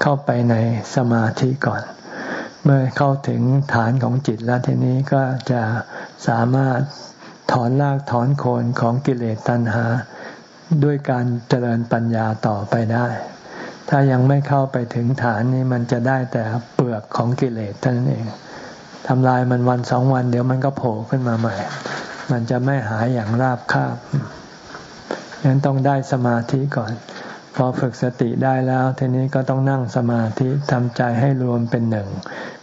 [SPEAKER 1] เข้าไปในสมาธิก่อน เมื่อเข้าถึงฐานของจิตแล้วทีนี้ก็จะสามารถ ถอนรากถอนโคนของกิเลสตัณหา ด้วยการเจริญปัญญาต่อไปได้ ถ้ายังไม่เข้าไปถึงฐานนี้มันจะได้แต่เปลือกของกิเลสเท่านั้นเองทำลายมันวันสองวันเดี๋ยวมันก็โผล่ขึ้นมาใหม่ มันจะไม่หายอย่างราบคาบงั้นต้องได้สมาธิก่อน พอฝึกสติได้แล้วทีนี้ก็ต้องนั่งสมาธิทำใจให้รวมเป็นหนึ่ง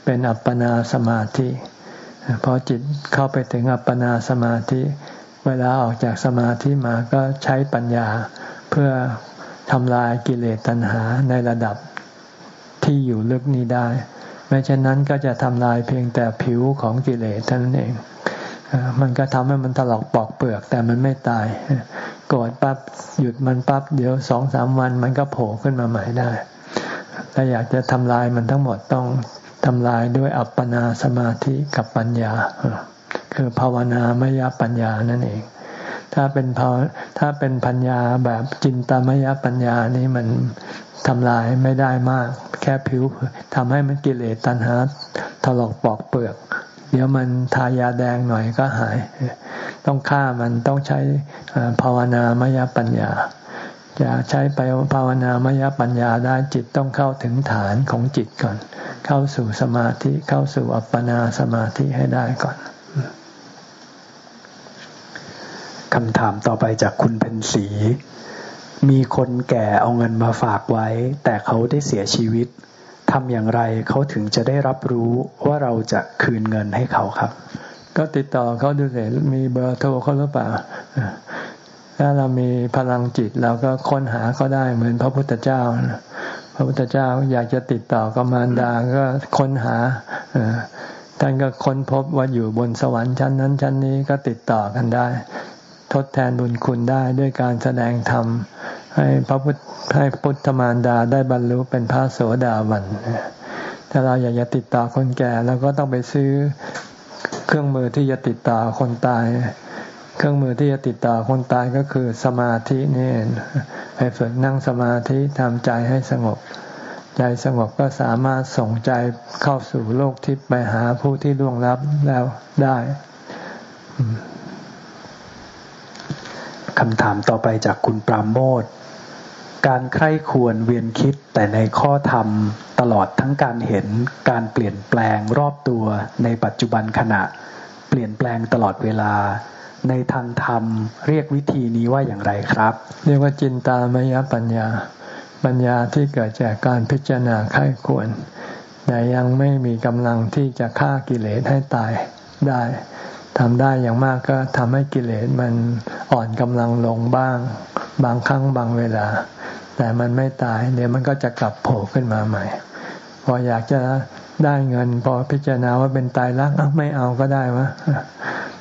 [SPEAKER 1] เป็นอัปปนาสมาธิ พอจิตเข้าไปถึงอัปปนาสมาธิ เวลาออกจากสมาธิมาก็ใช้ปัญญาเพื่อทำลายกิเลสตัณหาในระดับที่อยู่ลึกนี้ได้ ไม่เช่นนั้นก็จะทำลายเพียงแต่ผิวของกิเลสเท่านั้นเองมันก็ทำให้มันถลอกปอกเปลือกแต่มันไม่ตายโกรธปั๊บหยุดมันปั๊บเดี๋ยวสองสามวันมันก็โผล่ขึ้นมาใหม่ได้ ถ้าอยากจะทำลายมันทั้งหมดต้อง ทำลายด้วยอัปปนาสมาธิกับปัญญา คือภาวนามยปัญญานั่นเอง ถ้าเป็นภาถ้าเป็นปัญญาแบบจินตามยปัญญานี้มันทำลายไม่ได้มาก แค่ผิวทำให้มันกิเลสตัณหาถลอกปอกเปลือก เดี๋ยวมันทายาแดงหน่อยก็หาย ต้องฆ่ามันต้องใช้ภาวนามยปัญญา จะใช้ไปภาวนามยปัญญาได้จิตต้องเข้าถึงฐานของจิตก่อน เข้าสู่สมาธิเข้าสู่อัปปนาสมาธิให้ได้ก่อน
[SPEAKER 2] คำถามต่อไปจากคุณเป็นสีมีคนแก่เอาเงินมาฝากไว้ แต่เขาได้เสียชีวิตทำอย่างไรเขาถึงจะได้รับรู้ว่าเราจะคืนเงินให้เขาครับ
[SPEAKER 1] ก็ติดต่อเขาดูเลยมีเบอร์โทรเขาหรือเปล่า ถ้าเรามีพลังจิตเราก็ค้นหาเขาได้เหมือนพระพุทธเจ้า พระพุทธเจ้าอยากจะติดต่อกับมารดาก็ค้นหาท่านก็ค้นพบว่าอยู่บนสวรรค์ชั้นนั้นชั้นนี้ก็ติดต่อกันได้ ทดแทนบุญคุณได้ด้วยการแสดงธรรม ให้พระพุทธให้พุทธมารดาได้บรรลุเป็นพระโสดาบันถ้าเราอยากจะติดต่อคนแก่เราก็ต้องไปซื้อเครื่องมือที่จะติดต่อคนตาย เครื่องมือที่จะติดต่อคนตายก็คือสมาธินี่ไปฝึกนั่งสมาธิทำใจให้สงบ ใจสงบก็สามารถส่งใจเข้าสู่โลกทิพย์ไปหาผู้ที่ล่วงลับแล้วได้
[SPEAKER 2] คำถามต่อไปจากคุณปราโมทการใคร่ควรเวียนคิดแต่ในข้อธรรมตลอดทั้งการเห็นการเปลี่ยนแปลงรอบตัวในปัจจุบันขณะ เปลี่ยนแปลงตลอดเวลา ในทางธรรม เรียกวิธีนี้ว่าอย่างไรครับ
[SPEAKER 1] เรียกว่าจินตามยปัญญา ปัญญาที่เกิดจากการพิจารณาไข้ควร แต่ยังไม่มีกำลังที่จะฆ่ากิเลสให้ตายได้ทำได้อย่างมากก็ทำให้กิเลสมันอ่อนกำลังลงบ้าง บางครั้งบางเวลา แต่มันไม่ตายเดี๋ยวมันก็จะกลับโผล่ขึ้นมาใหม่ พออยากจะได้เงิน พอพิจารณาว่าเป็นตายรักไม่เอาก็ได้วะ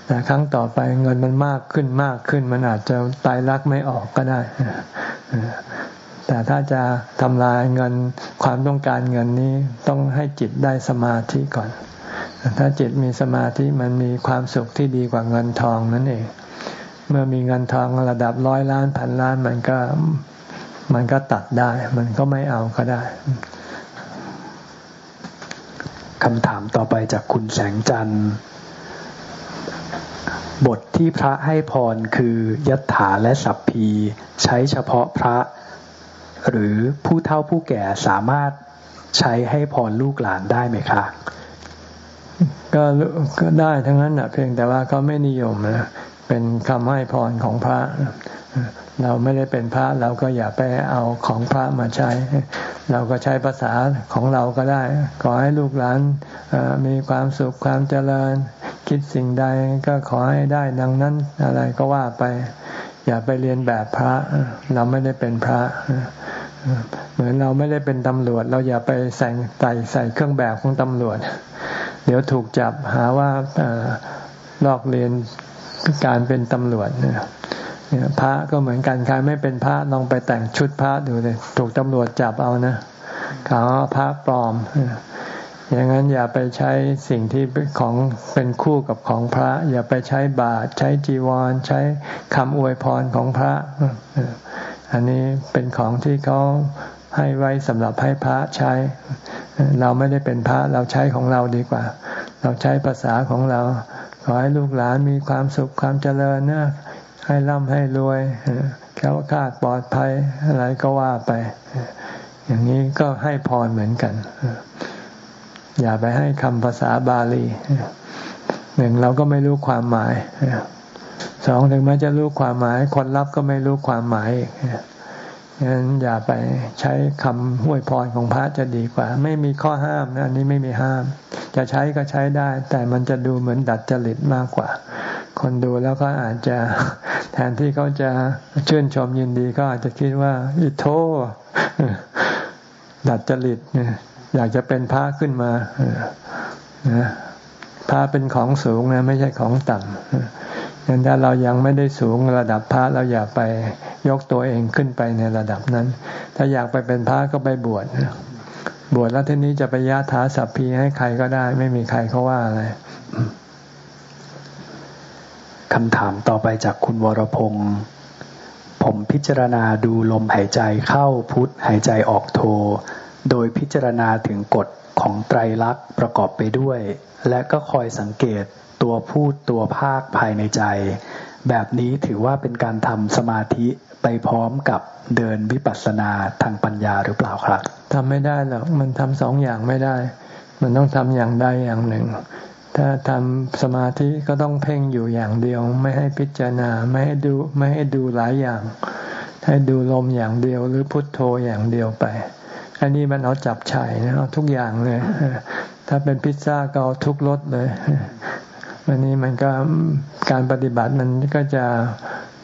[SPEAKER 1] แต่ครั้งต่อไปเงินมันมากขึ้นมากขึ้น มันอาจจะตายรักไม่ออกก็ได้ แต่ถ้าจะทำลายเงินความต้องการเงินนี้ต้องให้จิตได้สมาธิก่อน ถ้าจิตมีสมาธิมันมีความสุขที่ดีกว่าเงินทองนั่นเอง เมื่อมีเงินทองระดับร้อยล้านพันล้านมันก็มันก็ตัดได้ มันก็ไม่เอาก็ได้
[SPEAKER 2] คำถามต่อไปจากคุณแสงจันทร์ บทที่พระให้พรคือยัตถาและสัพพี ใช้เฉพาะพระ หรือผู้เฒ่าผู้แก่สามารถใช้ให้พรลูกหลานได้ไหมคะ
[SPEAKER 1] ก็ก็ได้ทั้งนั้นนะเพียงแต่ว่าเขาไม่นิยมนะเป็นคำให้พรของพระ เราไม่ได้เป็นพระเราก็อย่าไปเอาของพระมาใช้ เราก็ใช้ภาษาของเราก็ได้ ขอให้ลูกหลานมีความสุขความเจริญ คิดสิ่งใดก็ขอให้ได้ดังนั้นอะไรก็ว่าไป อย่าไปเรียนแบบพระ เราไม่ได้เป็นพระ เหมือนเราไม่ได้เป็นตำรวจ เราอย่าไปใส่ใส่ใส่เครื่องแบบของตำรวจ เดี๋ยวถูกจับหาว่าลอกเรียนการเป็นตำรวจเนี่ยพระก็เหมือนกันใครไม่เป็นพระลองไปแต่งชุดพระดูเลยถูกตำรวจจับเอานะเขาพระปลอม อย่างนั้นอย่าไปใช้สิ่งที่เป็นของเป็นคู่กับของพระ อย่าไปใช้บาตรใช้จีวร ใช้คำอวยพรของพระ อันนี้เป็นของที่เขาให้ไว้สำหรับให้พระใช้ เราไม่ได้เป็นพระเราใช้ของเราดีกว่า เราใช้ภาษาของเรา ขอให้ลูกหลานมีความสุขความเจริญนะให้ร่ำให้รวยแค้วคาดปลอดภัยอะไรก็ว่าไป อย่างนี้ก็ให้พรเหมือนกัน อย่าไปให้คำภาษาบาลีหนึ่งเราก็ไม่รู้ความหมายสองถึงแม้จะรู้ความหมาย คนรับก็ไม่รู้ความหมายอีกงั้นอย่าไปใช้คำห้วยพรของพระจะดีกว่า ไม่มีข้อห้ามนะอันนี้ไม่มีห้าม จะใช้ก็ใช้ได้ แต่มันจะดูเหมือนดัดจริตมากกว่า คนดูแล้วก็อาจจะแทนที่เขาจะชื่นชมยินดีก็อาจจะคิดว่าอิโทดัดจริต อยากจะเป็นพระขึ้นมาพระเป็นของสูงนะไม่ใช่ของต่ำงั้นถ้าเรายังไม่ได้สูงระดับพระเราอย่าไปยกตัวเองขึ้นไปในระดับนั้น ถ้าอยากไปเป็นพระก็ไปบวชบวชแล้วทีนี้จะไปยะถาสัพพีให้ใครก็ได้ ไม่มีใครเขาว่าอะไร
[SPEAKER 2] คำถามต่อไปจากคุณวรพงศ์ผมพิจารณาดูลมหายใจเข้าพุทธหายใจออกโท โดยพิจารณาถึงกฎของไตรลักษณ์ประกอบไปด้วย และก็คอยสังเกตตัวพูดตัวภาคภายในใจ แบบนี้ถือว่าเป็นการทำสมาธิไปพร้อมกับเดินวิปัสสนาทางปัญญาหรือเปล่าครับ
[SPEAKER 1] ทำไม่ได้หรอกมันทำสองอย่างไม่ได้ มันต้องทำอย่างใดอย่างหนึ่ง ถ้าทำสมาธิก็ต้องเพ่งอยู่อย่างเดียว ไม่ให้พิจารณาไม่ให้ดูไม่ให้ดูหลายอย่าง ให้ดูลมอย่างเดียวหรือพุทโธอย่างเดียวไป อันนี้มันเอาจับฉ่นะเอาทุกอย่างเลยถ้าเป็นพิซซ่าก็เอาทุกรสเลยวันนี้มันก็การปฏิบัติมันก็จะ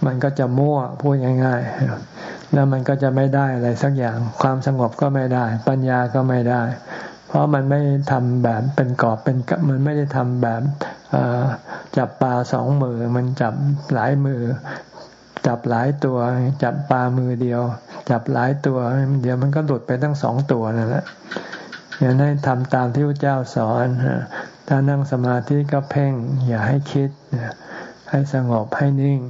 [SPEAKER 1] มันก็จะมั่วพูดง่ายๆแล้วมันก็จะไม่ได้อะไรสักอย่าง ความสงบก็ไม่ได้ ปัญญาก็ไม่ได้ เพราะมันไม่ทำแบบเป็นกรอบเป็นมันไม่ได้ทำแบบจับปลาสองมือ มันจับหลายมือ จับหลายตัว จับปลามือเดียว จับหลายตัว เดี๋ยวมันก็หลุดไปทั้งสองตัวนั่นแหละอย่างให้ทำตามที่พระเจ้าสอนถ้านั่งสมาธิก็เพ่ง อย่าให้คิดให้สงบให้นิ่ง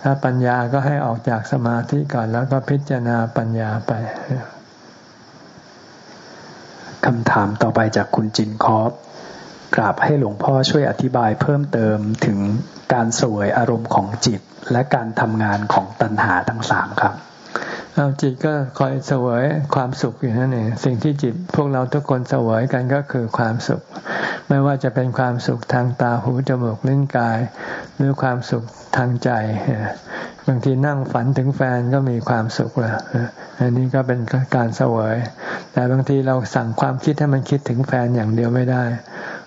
[SPEAKER 1] ถ้าปัญญาก็ให้ออกจากสมาธิก่อนแล้วก็พิจารณาปัญญาไป
[SPEAKER 2] คำถามต่อไปจากคุณจินคอฟ กราบให้หลวงพ่อช่วยอธิบายเพิ่มเติมถึงการสวยอารมณ์ของจิต และการทำงานของตัณหาทั้งสามครับ
[SPEAKER 1] จิตก็คอยเสวยความสุขอยู่นั่นเองสิ่งที่จิตพวกเราทุกคนเสวยกันก็คือความสุข ไม่ว่าจะเป็นความสุขทางตาหูจมูกลิ้นกาย หรือความสุขทางใจบางทีนั่งฝันถึงแฟนก็มีความสุขแล้วอันนี้ก็เป็นการเสวย แต่บางทีเราสั่งความคิดให้มันคิดถึงแฟนอย่างเดียวไม่ได้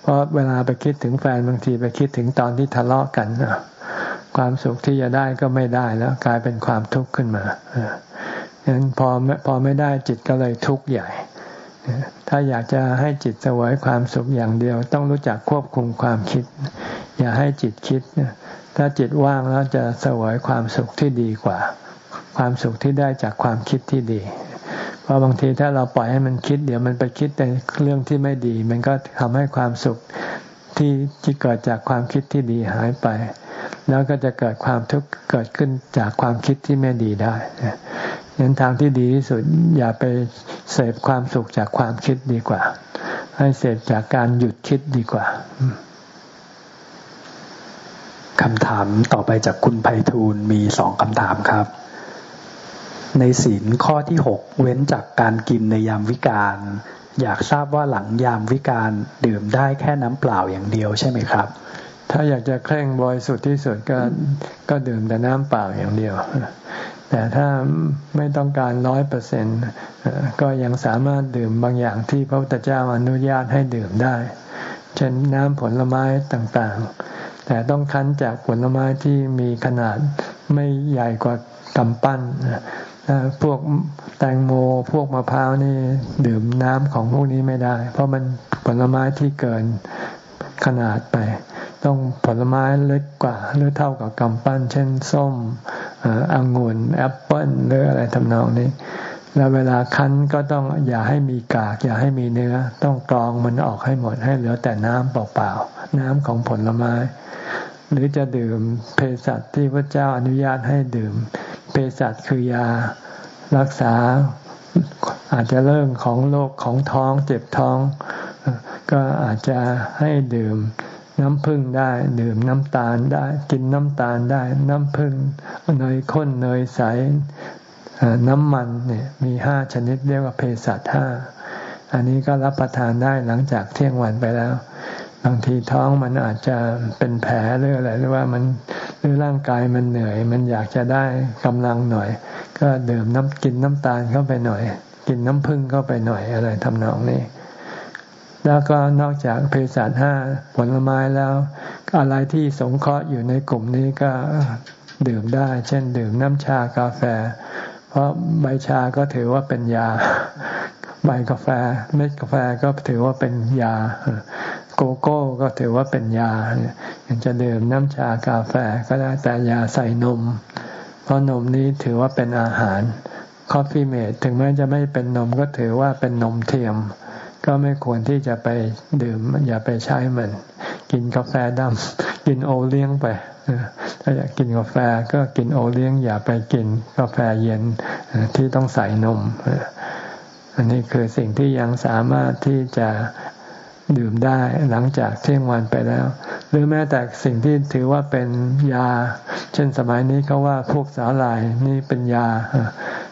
[SPEAKER 1] เพราะเวลาไปคิดถึงแฟนบางทีไปคิดถึงตอนที่ทะเลาะกันความสุขที่จะได้ก็ไม่ได้แล้ว กลายเป็นความทุกข์ขึ้นมาฉะนั้นพอพอไม่ได้จิตก็เลยทุกข์ใหญ่ ถ้าอยากจะให้จิตสวยความสุขอย่างเดียว ต้องรู้จักควบคุมความคิด อย่าให้จิตคิด ถ้าจิตว่างแล้วจะสวยความสุขที่ดีกว่า ความสุขที่ได้จากความคิดที่ดี เพราะบางทีถ้าเราปล่อยให้มันคิด เดี๋ยวมันไปคิดแต่เรื่องที่ไม่ดี มันก็ทำให้ความสุขที่ที่เกิดจากความคิดที่ดีหายไป แล้วก็จะเกิดความทุกข์เกิดขึ้นจากความคิดที่ไม่ดีได้ยันทางที่ดีที่สุดอย่าไปเสพความสุขจากความคิดดีกว่า ให้เสพจากการหยุดคิดดีกว่า
[SPEAKER 2] คำถามต่อไปจากคุณไพฑูรย์มีสองคำถามครับ ในศีลข้อที่หกเว้นจากการกินในยามวิกาลอยากทราบว่าหลังยามวิกาลดื่มได้แค่น้ำเปล่าอย่างเดียวใช่ไหมครับ
[SPEAKER 1] ถ้าอยากจะเคร่งบริสุทธิ์ที่สุดก็ก็ดื่มแต่น้ำเปล่าอย่างเดียว แต่ถ้าไม่ต้องการร้อยเปอร์เซ็นต์ก็ยังสามารถดื่มบางอย่างที่พระพุทธเจ้าอนุญาตให้ดื่มได้ เช่นน้ำผลไม้ต่างๆ แต่ต้องคั้นจากผลไม้ที่มีขนาดไม่ใหญ่กว่ากำปั้น พวกแตงโมพวกมะพร้าวนี่ดื่มน้ำของพวกนี้ไม่ได้ เพราะมันผลไม้ที่เกินขนาดไป ต้องผลไม้เล็กกว่า หรือเท่ากับกำปั้น เช่น ส้มองุ่นแอปเปิ้ลหรืออะไรทำนองนี้ แล้วเวลาคั้นก็ต้องอย่าให้มีกาก อย่าให้มีเนื้อ ต้องกรองมันออกให้หมดให้เหลือแต่น้ำเปล่าๆน้ำของผลไม้ หรือจะดื่มเภสัชที่พระเจ้าอนุญาตให้ดื่ม เภสัชคือยา รักษาอาจจะเรื่องของโรคของท้องเจ็บท้อง ก็อาจจะให้ดื่มน้ำผึ้งได้ ดื่มน้ำตาลได้ กินน้ำตาลได้ น้ำผึ้งเนยข้นเนยใสน้ำมันเนี่ยมีห้าชนิดเรียกว่าเภสัชห้าอันนี้ก็รับประทานได้หลังจากเที่ยงวันไปแล้ว บางทีท้องมันอาจจะเป็นแผลหรืออะไรหรือว่ามันหรือร่างกายมันเหนื่อย มันอยากจะได้กำลังหน่อย ก็ดื่มน้ำกินน้ำตาลเข้าไปหน่อย กินน้ำผึ้งเข้าไปหน่อยอะไรทำนองนี้ แล้วก็นอกจากเภสัชห้าผลไม้แล้วอะไรที่สงเคราะห์อยู่ในกลุ่มนี้ก็ดื่มได้ เช่น ดื่มน้ำชากาแฟ เพราะใบชาก็ถือว่าเป็นยา ใบกาแฟ เม็ดกาแฟก็ถือว่าเป็นยา โกโก้ก็ถือว่าเป็นยาอยากจะดื่มน้ำชากาแฟก็ได้แต่อย่าใส่นม เพราะนมนี้ถือว่าเป็นอาหาร Coffee-mate ถึงแม้จะไม่เป็นนมก็ถือว่าเป็นนมเทียม ก็ไม่ควรที่จะไปดื่มอย่าไปใช้มัน กินกาแฟดำกินโอเลี้ยงไปถ้าอยากกินกาแฟก็กินโอเลี้ยง อย่าไปกินกาแฟเย็นที่ต้องใส่นมอันนี้คือสิ่งที่ยังสามารถที่จะ ดื่มได้หลังจากเที่ยงวันไปแล้ว หรือแม้แต่สิ่งที่ถือว่าเป็นยา เช่นสมัยนี้เขาว่าพวกสาหร่ายนี่เป็นยา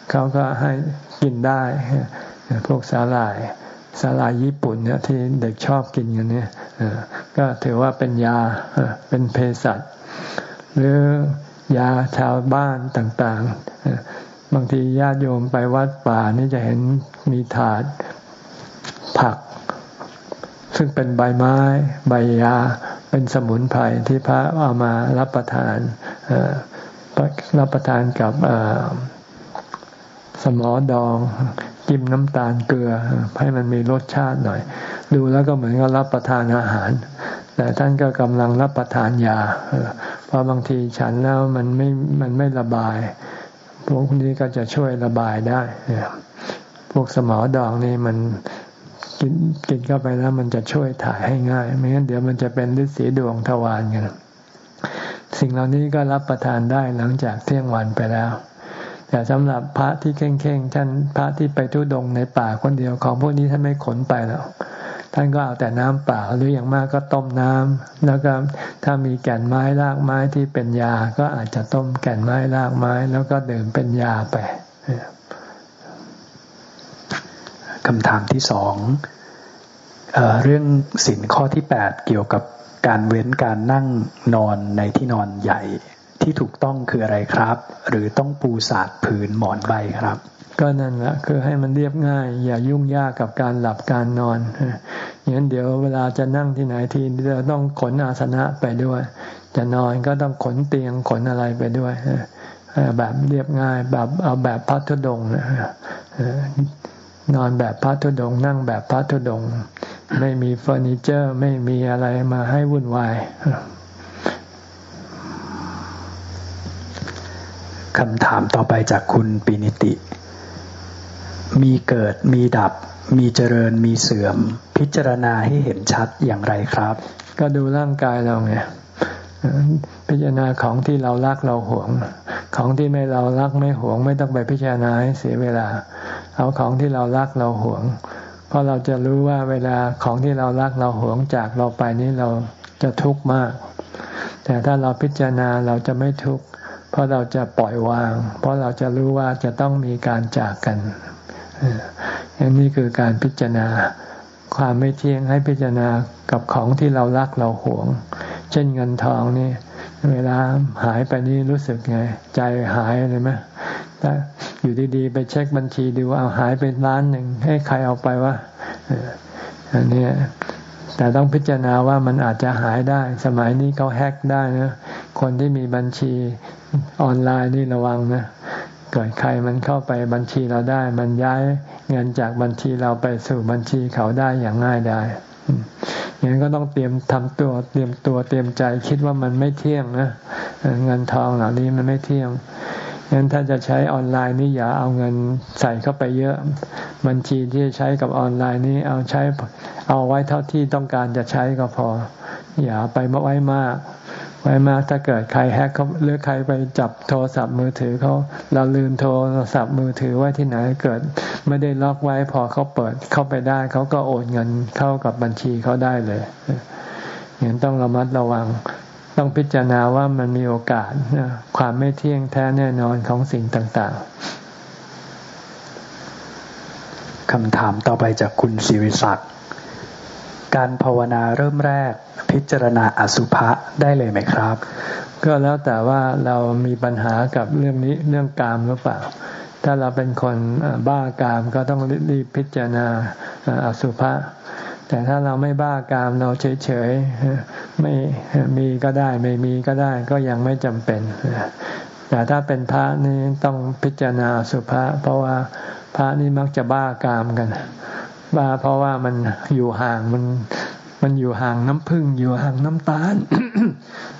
[SPEAKER 1] เขาก็ให้กินได้ พวกสาหร่ายสาลายญี่ปุ่นเนี่ยที่เด็กชอบกินกันเนี่ยก็ถือว่าเป็นยาเป็นเภสัชหรือยาชาวบ้านต่างๆ บางทีญาติโยมไปวัดป่านี่จะเห็นมีถาดผัก ซึ่งเป็นใบไม้ใบยา เป็นสมุนไพรที่พระเอามารับประทานรับประทานกับสมอดองจิ้มน้ำตาลเกลือ ให้มันมีรสชาติหน่อย ดูแล้วก็เหมือนกับรับประทานอาหาร แต่ท่านก็กำลังรับประทานยาเพราะบางทีฉันแล้วมันไม่มันไม่ระบาย พวกนี้ก็จะช่วยระบายได้พวกสมอดองนี่มัน กินกินเข้าไปแล้วมันจะช่วยถ่ายให้ง่าย ไม่งั้นเดี๋ยวมันจะเป็นฤทธิ์สีดวงทวารกันสิ่งเหล่านี้ก็รับประทานได้หลังจากเที่ยงวันไปแล้ว แต่สำหรับพระที่เข่งๆท่านพระที่ไปทุดงในป่าคนเดียวของพวกนี้ท่านไม่ขนไปแล้วท่านก็เอาแต่น้ำเปล่าหรืออย่างมากก็ต้มน้ำแล้วก็ถ้ามีแก่นไม้รากไม้ที่เป็นยา ก็อาจจะต้มแก่นไม้รากไม้ แล้วก็ดื่มเป็นยาไป
[SPEAKER 2] คำถามที่สองเอเรื่องสินข้อที่แปดเกี่ยวกับการเว้นการนั่งนอนในที่นอนใหญ่ที่ถูกต้องคืออะไรครับ หรือต้องปูสาดผืนหมอนใบครับ
[SPEAKER 1] ก็นั่นแหละคือให้มันเรียบง่าย อย่ายุ่งยากกับการหลับการนอนอย่างนั้นเดี๋ยวเวลาจะนั่งที่ไหนทีเราต้องขนอาสนะไปด้วย จะนอนก็ต้องขนเตียงขนอะไรไปด้วยแบบเรียบง่ายแบบเอาแบบพัทธดงนะ นอนแบบพัทธุดง นั่งแบบพัทธุดง ไม่มีเฟอร์นิเจอร์ ไม่มีอะไรมาให้วุ่นวาย
[SPEAKER 2] คำถามต่อไปจากคุณปินิติ มีเกิดมีดับ มีเจริญมีเสื่อม พิจารณาให้เห็นชัดอย่างไรครับ
[SPEAKER 1] ก็ดูร่างกายเราไง พิจารณาของที่เรารักเราหวง ของที่ไม่เรารักไม่หวง ไม่ต้องไปพิจารณาให้เสียเวลา เอาของที่เรารักเราหวง เพราะเราจะรู้ว่าเวลาของที่เรารักเราหวงจากเราไปนี้เราจะทุกข์มาก แต่ถ้าเราพิจารณาเราจะไม่ทุกข์เพราะเราจะปล่อยวาง เพราะเราจะรู้ว่าจะต้องมีการจากกันอย่างนี้คือการพิจารณาความไม่เที่ยงให้พิจารณากับของที่เรารักเราหวง เช่นเงินทองนี่ เวลาหายไปนี่รู้สึกไง ใจหายเลยไหมถ้าอยู่ดีๆ ไปเช็คบัญชีดูเอาหายไปล้านหนึ่งให้ใครเอาไปวะอันนี้แต่ต้องพิจารณาว่ามันอาจจะหายได้ สมัยนี้เขาแฮกได้นะคนที่มีบัญชีออนไลน์นี่ระวังนะเกิดใครมันเข้าไปบัญชีเราได้ มันย้ายเงินจากบัญชีเราไปสู่บัญชีเขาได้อย่างง่ายได้ อย่างนั้นก็ต้องเตรียมทำตัวเตรียมตัวเตรียมใจคิดว่ามันไม่เที่ยงนะเงินทองเหล่านี้มันไม่เที่ยงงั้นถ้าจะใช้ออนไลน์นี่อย่าเอาเงินใส่เข้าไปเยอะ บัญชีที่จะใช้กับออนไลน์นี้เอาใช้เอาไว้เท่าที่ต้องการจะใช้ก็พอ อย่าไปมาไว้มาก ไว้มากถ้าเกิดใครแฮกเขาหรือใครไปจับโทรศัพท์มือถือเขาเราลืมโทรศัพท์มือถือไว้ที่ไหนเกิดไม่ได้ล็อกไว้พอเขาเปิดเข้าไปได้เขาก็โอนเงินเข้ากับบัญชีเขาได้เลยอย่างต้องระมัดระวัง ต้องพิจารณาว่ามันมีโอกาสความไม่เที่ยงแท้แน่นอนของสิ่งต่าง
[SPEAKER 2] ๆคำถามต่อไปจากคุณศิริศักดิ์ การภาวนาเริ่มแรกพิจารณาอสุภะได้เลยไหมครับ
[SPEAKER 1] ก็แล้วแต่ว่าเรามีปัญหากับเรื่องนี้เรื่องกามหรือเปล่า ถ้าเราเป็นคนบ้ากามก็ต้องรีบพิจารณาอสุภะแต่ถ้าเราไม่บ้ากามเราเฉยๆไม่มีก็ได้ไม่มีก็ได้ก็ยังไม่จำเป็นแต่ถ้าเป็นพระนี่ต้องพิจารณาสุภาเพราะว่าพระนี่มักจะบ้ากามกัน บ้าเพราะว่ามันอยู่ห่างมันมันอยู่ห่างน้ำผึ้งอยู่ห่างน้ำตาล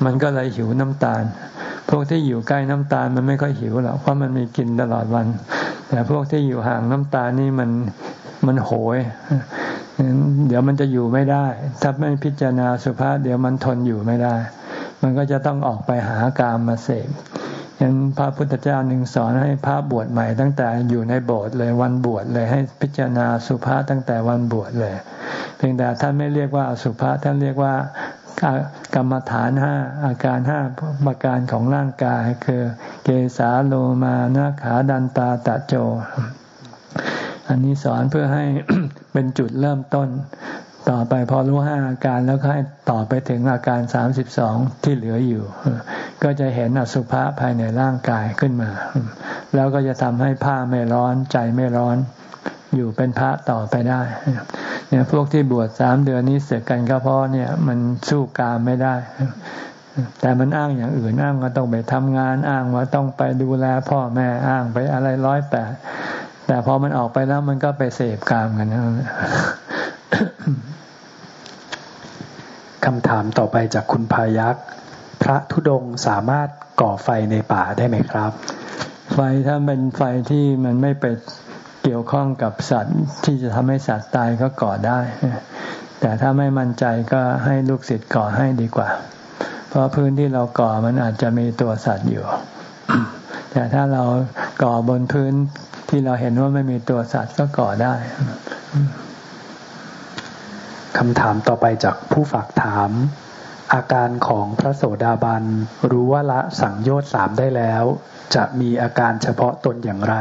[SPEAKER 1] มันก็เลยหิวน้ำตาล พวกที่อยู่ใกล้น้ำตาลมันไม่ค่อยหิวหรอกเพราะมันมีกินตลอดวัน แต่พวกที่อยู่ห่างน้ำตาลนี่มันมันโหยเดี๋ยวมันจะอยู่ไม่ได้ ถ้าไม่พิจารณาสุภาพเดี๋ยวมันทนอยู่ไม่ได้ มันก็จะต้องออกไปหากามมาเสก ฉะนั้นพระพุทธเจ้าหนึ่งสอนให้พระบวชใหม่ตั้งแต่อยู่ในโบสถ์เลยวันบวชเลยให้พิจารณาสุภาษตั้งแต่วันบวชเลย เพียงแต่ท่านไม่เรียกว่าสุภาษท่านเรียกว่ากรรมฐานห้าอาการห้าประการของร่างกายคือเกสาโลมานาขาดันตาตะโจ อันนี้สอนเพื่อให้เป็นจุดเริ่มต้น ต่อไปพอรู้ห้าอาการแล้วก็ให้ต่อไปถึงอาการสามสิบสองที่เหลืออยู่ ก็จะเห็นอสุภะภายในร่างกายขึ้นมา แล้วก็จะทำให้ผ้าไม่ร้อนใจไม่ร้อน อยู่เป็นพระต่อไปได้เนี่ยพวกที่บวชสามเดือนนี้เสกกันก็เพราะเนี่ยมันสู้กามไม่ได้ แต่มันอ้างอย่างอื่นอ้างว่าต้องไปทำงานอ้างว่าต้องไปดูแลพ่อแม่อ้างไปอะไรร้อยแปดแต่พอมันออกไปแล้วมันก็ไปเสพกามกันนะ
[SPEAKER 2] คำถามต่อไปจากคุณพายักษ์พระธุดงสามารถก่อไฟในป่าได้ไหมครับ
[SPEAKER 1] ไฟถ้าเป็นไฟที่มันไม่ไปเกี่ยวข้องกับสัตว์ ที่จะทำให้สัตว์ตายก็ก่อได้ แต่ถ้าไม่มั่นใจก็ให้ลูกศิษย์ก่อให้ดีกว่า เพราะพื้นที่เราก่อมันอาจจะมีตัวสัตว์อยู่ แต่ถ้าเราก่อบนพื้นที่เราเห็นว่าไม่มีตัวสัตว์ก็ก่อได้
[SPEAKER 2] คำถามต่อไปจากผู้ฝากถาม อาการของพระโสดาบันรู้ว่าละสังโยชน์สามได้แล้ว จะมีอาการเฉพาะตนอย่างไร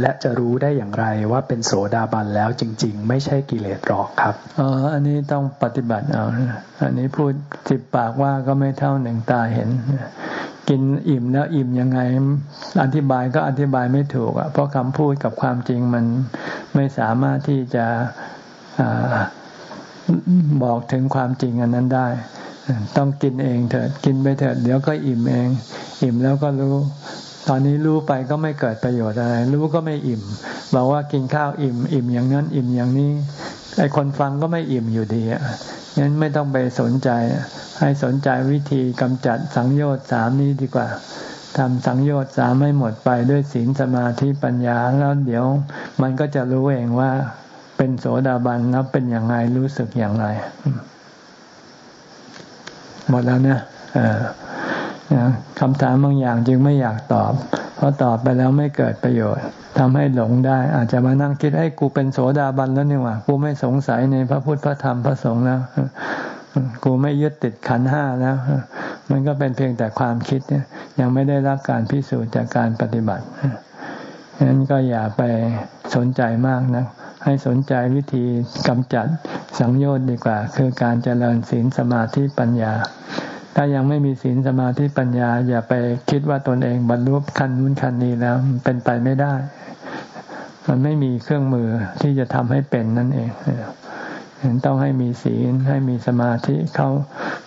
[SPEAKER 2] และจะรู้ได้อย่างไรว่าเป็นโสดาบันแล้วจริง ๆ ไม่ใช่กิเลสหรอกครับ
[SPEAKER 1] อ๋ออันนี้ต้องปฏิบัติเอาอันนี้พูดสิบปากว่าก็ไม่เท่าหนึ่งตาเห็นกินอิ่มแล้วอิ่มยังไง อธิบายก็อธิบายไม่ถูกอะเพราะคำพูดกับความจริงมันไม่สามารถที่จะ บอกถึงความจริงอันนั้นได้ ต้องกินเองเถิดกินไปเถิดเดี๋ยวก็อิ่มเอง อิ่มแล้วก็รู้ ตอนนี้รู้ไปก็ไม่เกิดประโยชน์อะไร รู้ก็ไม่อิ่ม บอกว่ากินข้าวอิ่ม อิ่มอย่างนั้น อิ่มอย่างนี้ไอ้คนฟังก็ไม่อิ่มอยู่ดีอะงั้นไม่ต้องไปสนใจ ให้สนใจวิธีกำจัดสังโยชน์สามนี้ดีกว่าทำสังโยชน์สามให้หมดไปด้วยศีลสมาธิปัญญาแล้วเดี๋ยว มันก็จะรู้เองว่า เป็นโสดาบันแล้วเป็นอย่างไรรู้สึกอย่างไร หมดแล้วเนี่ยคำถามบางอย่างจึงไม่อยากตอบ เพราะตอบไปแล้วไม่เกิดประโยชน์ทำให้หลงได้ อาจจะมานั่งคิดให้กูเป็นโสดาบันแล้วนี่ว่ากูไม่สงสัยในพระพุทธพระธรรมพระสงฆ์แล้วกูไม่ยึดติดขันห้าแล้ว มันก็เป็นเพียงแต่ความคิดเนี่ย ยังไม่ได้รับการพิสูจน์จากการปฏิบัติฉะนั้นก็อย่าไปสนใจมากนะ ให้สนใจวิธีกำจัดสังโยชน์ดีกว่า คือการเจริญศีลสมาธิปัญญา ถ้ายังไม่มีศีลสมาธิปัญญา อย่าไปคิดว่าตนเองบรรลุขั้นนู้นขั้นนี้แล้วเป็นไปไม่ได้ มันไม่มีเครื่องมือที่จะทำให้เป็นนั่นเองต้องให้มีศีลให้มีสมาธิเข้า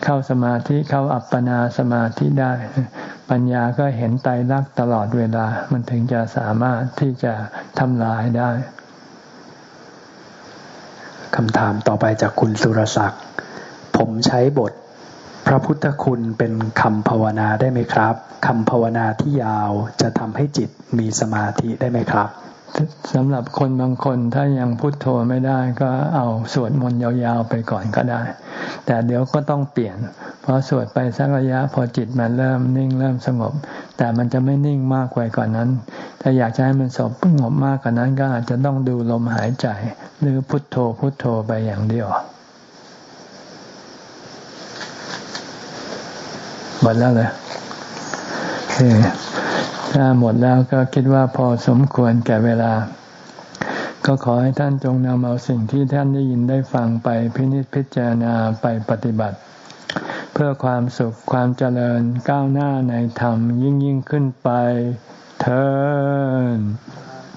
[SPEAKER 1] เข้าสมาธิเข้าอัปปนาสมาธิได้ ปัญญาก็เห็นไตรลักษณ์ตลอดเวลา มันถึงจะสามารถที่จะทำลายได้
[SPEAKER 2] คำถามต่อไปจากคุณสุรศักดิ์ผมใช้บท พระพุทธคุณเป็นคำภาวนาได้ไหมครับคำภาวนาที่ยาวจะทำให้จิตมีสมาธิได้ไหมครับ
[SPEAKER 1] สำหรับคนบางคนถ้ายังพุโทโธไม่ได้ก็เอาสวดมนต์ยาวๆไปก่อนก็ได้ แต่เดี๋ยวก็ต้องเปลี่ยน เพอสวดไปสักระยะพอจิตมันเริ่มนิ่งเริ่มสงบ แต่มันจะไม่นิ่งมากกว่าก่อนนั้น ถ้าอยากจะให้มันสงบมากกว่านั้นก็อาจจะต้องดูลมหายใจ หรือพุทโธพุทโธไปอย่างเดียวหมดแล้วเลย ถ้าหมดแล้วก็คิดว่าพอสมควรแก่เวลา ก็ขอให้ท่านจงนำเอาสิ่งที่ท่านได้ยินได้ฟังไปพินิจพิจารณาไปปฏิบัติ เพื่อความสุขความเจริญก้าวหน้าในธรรมยิ่งยิ่งขึ้นไปเธอ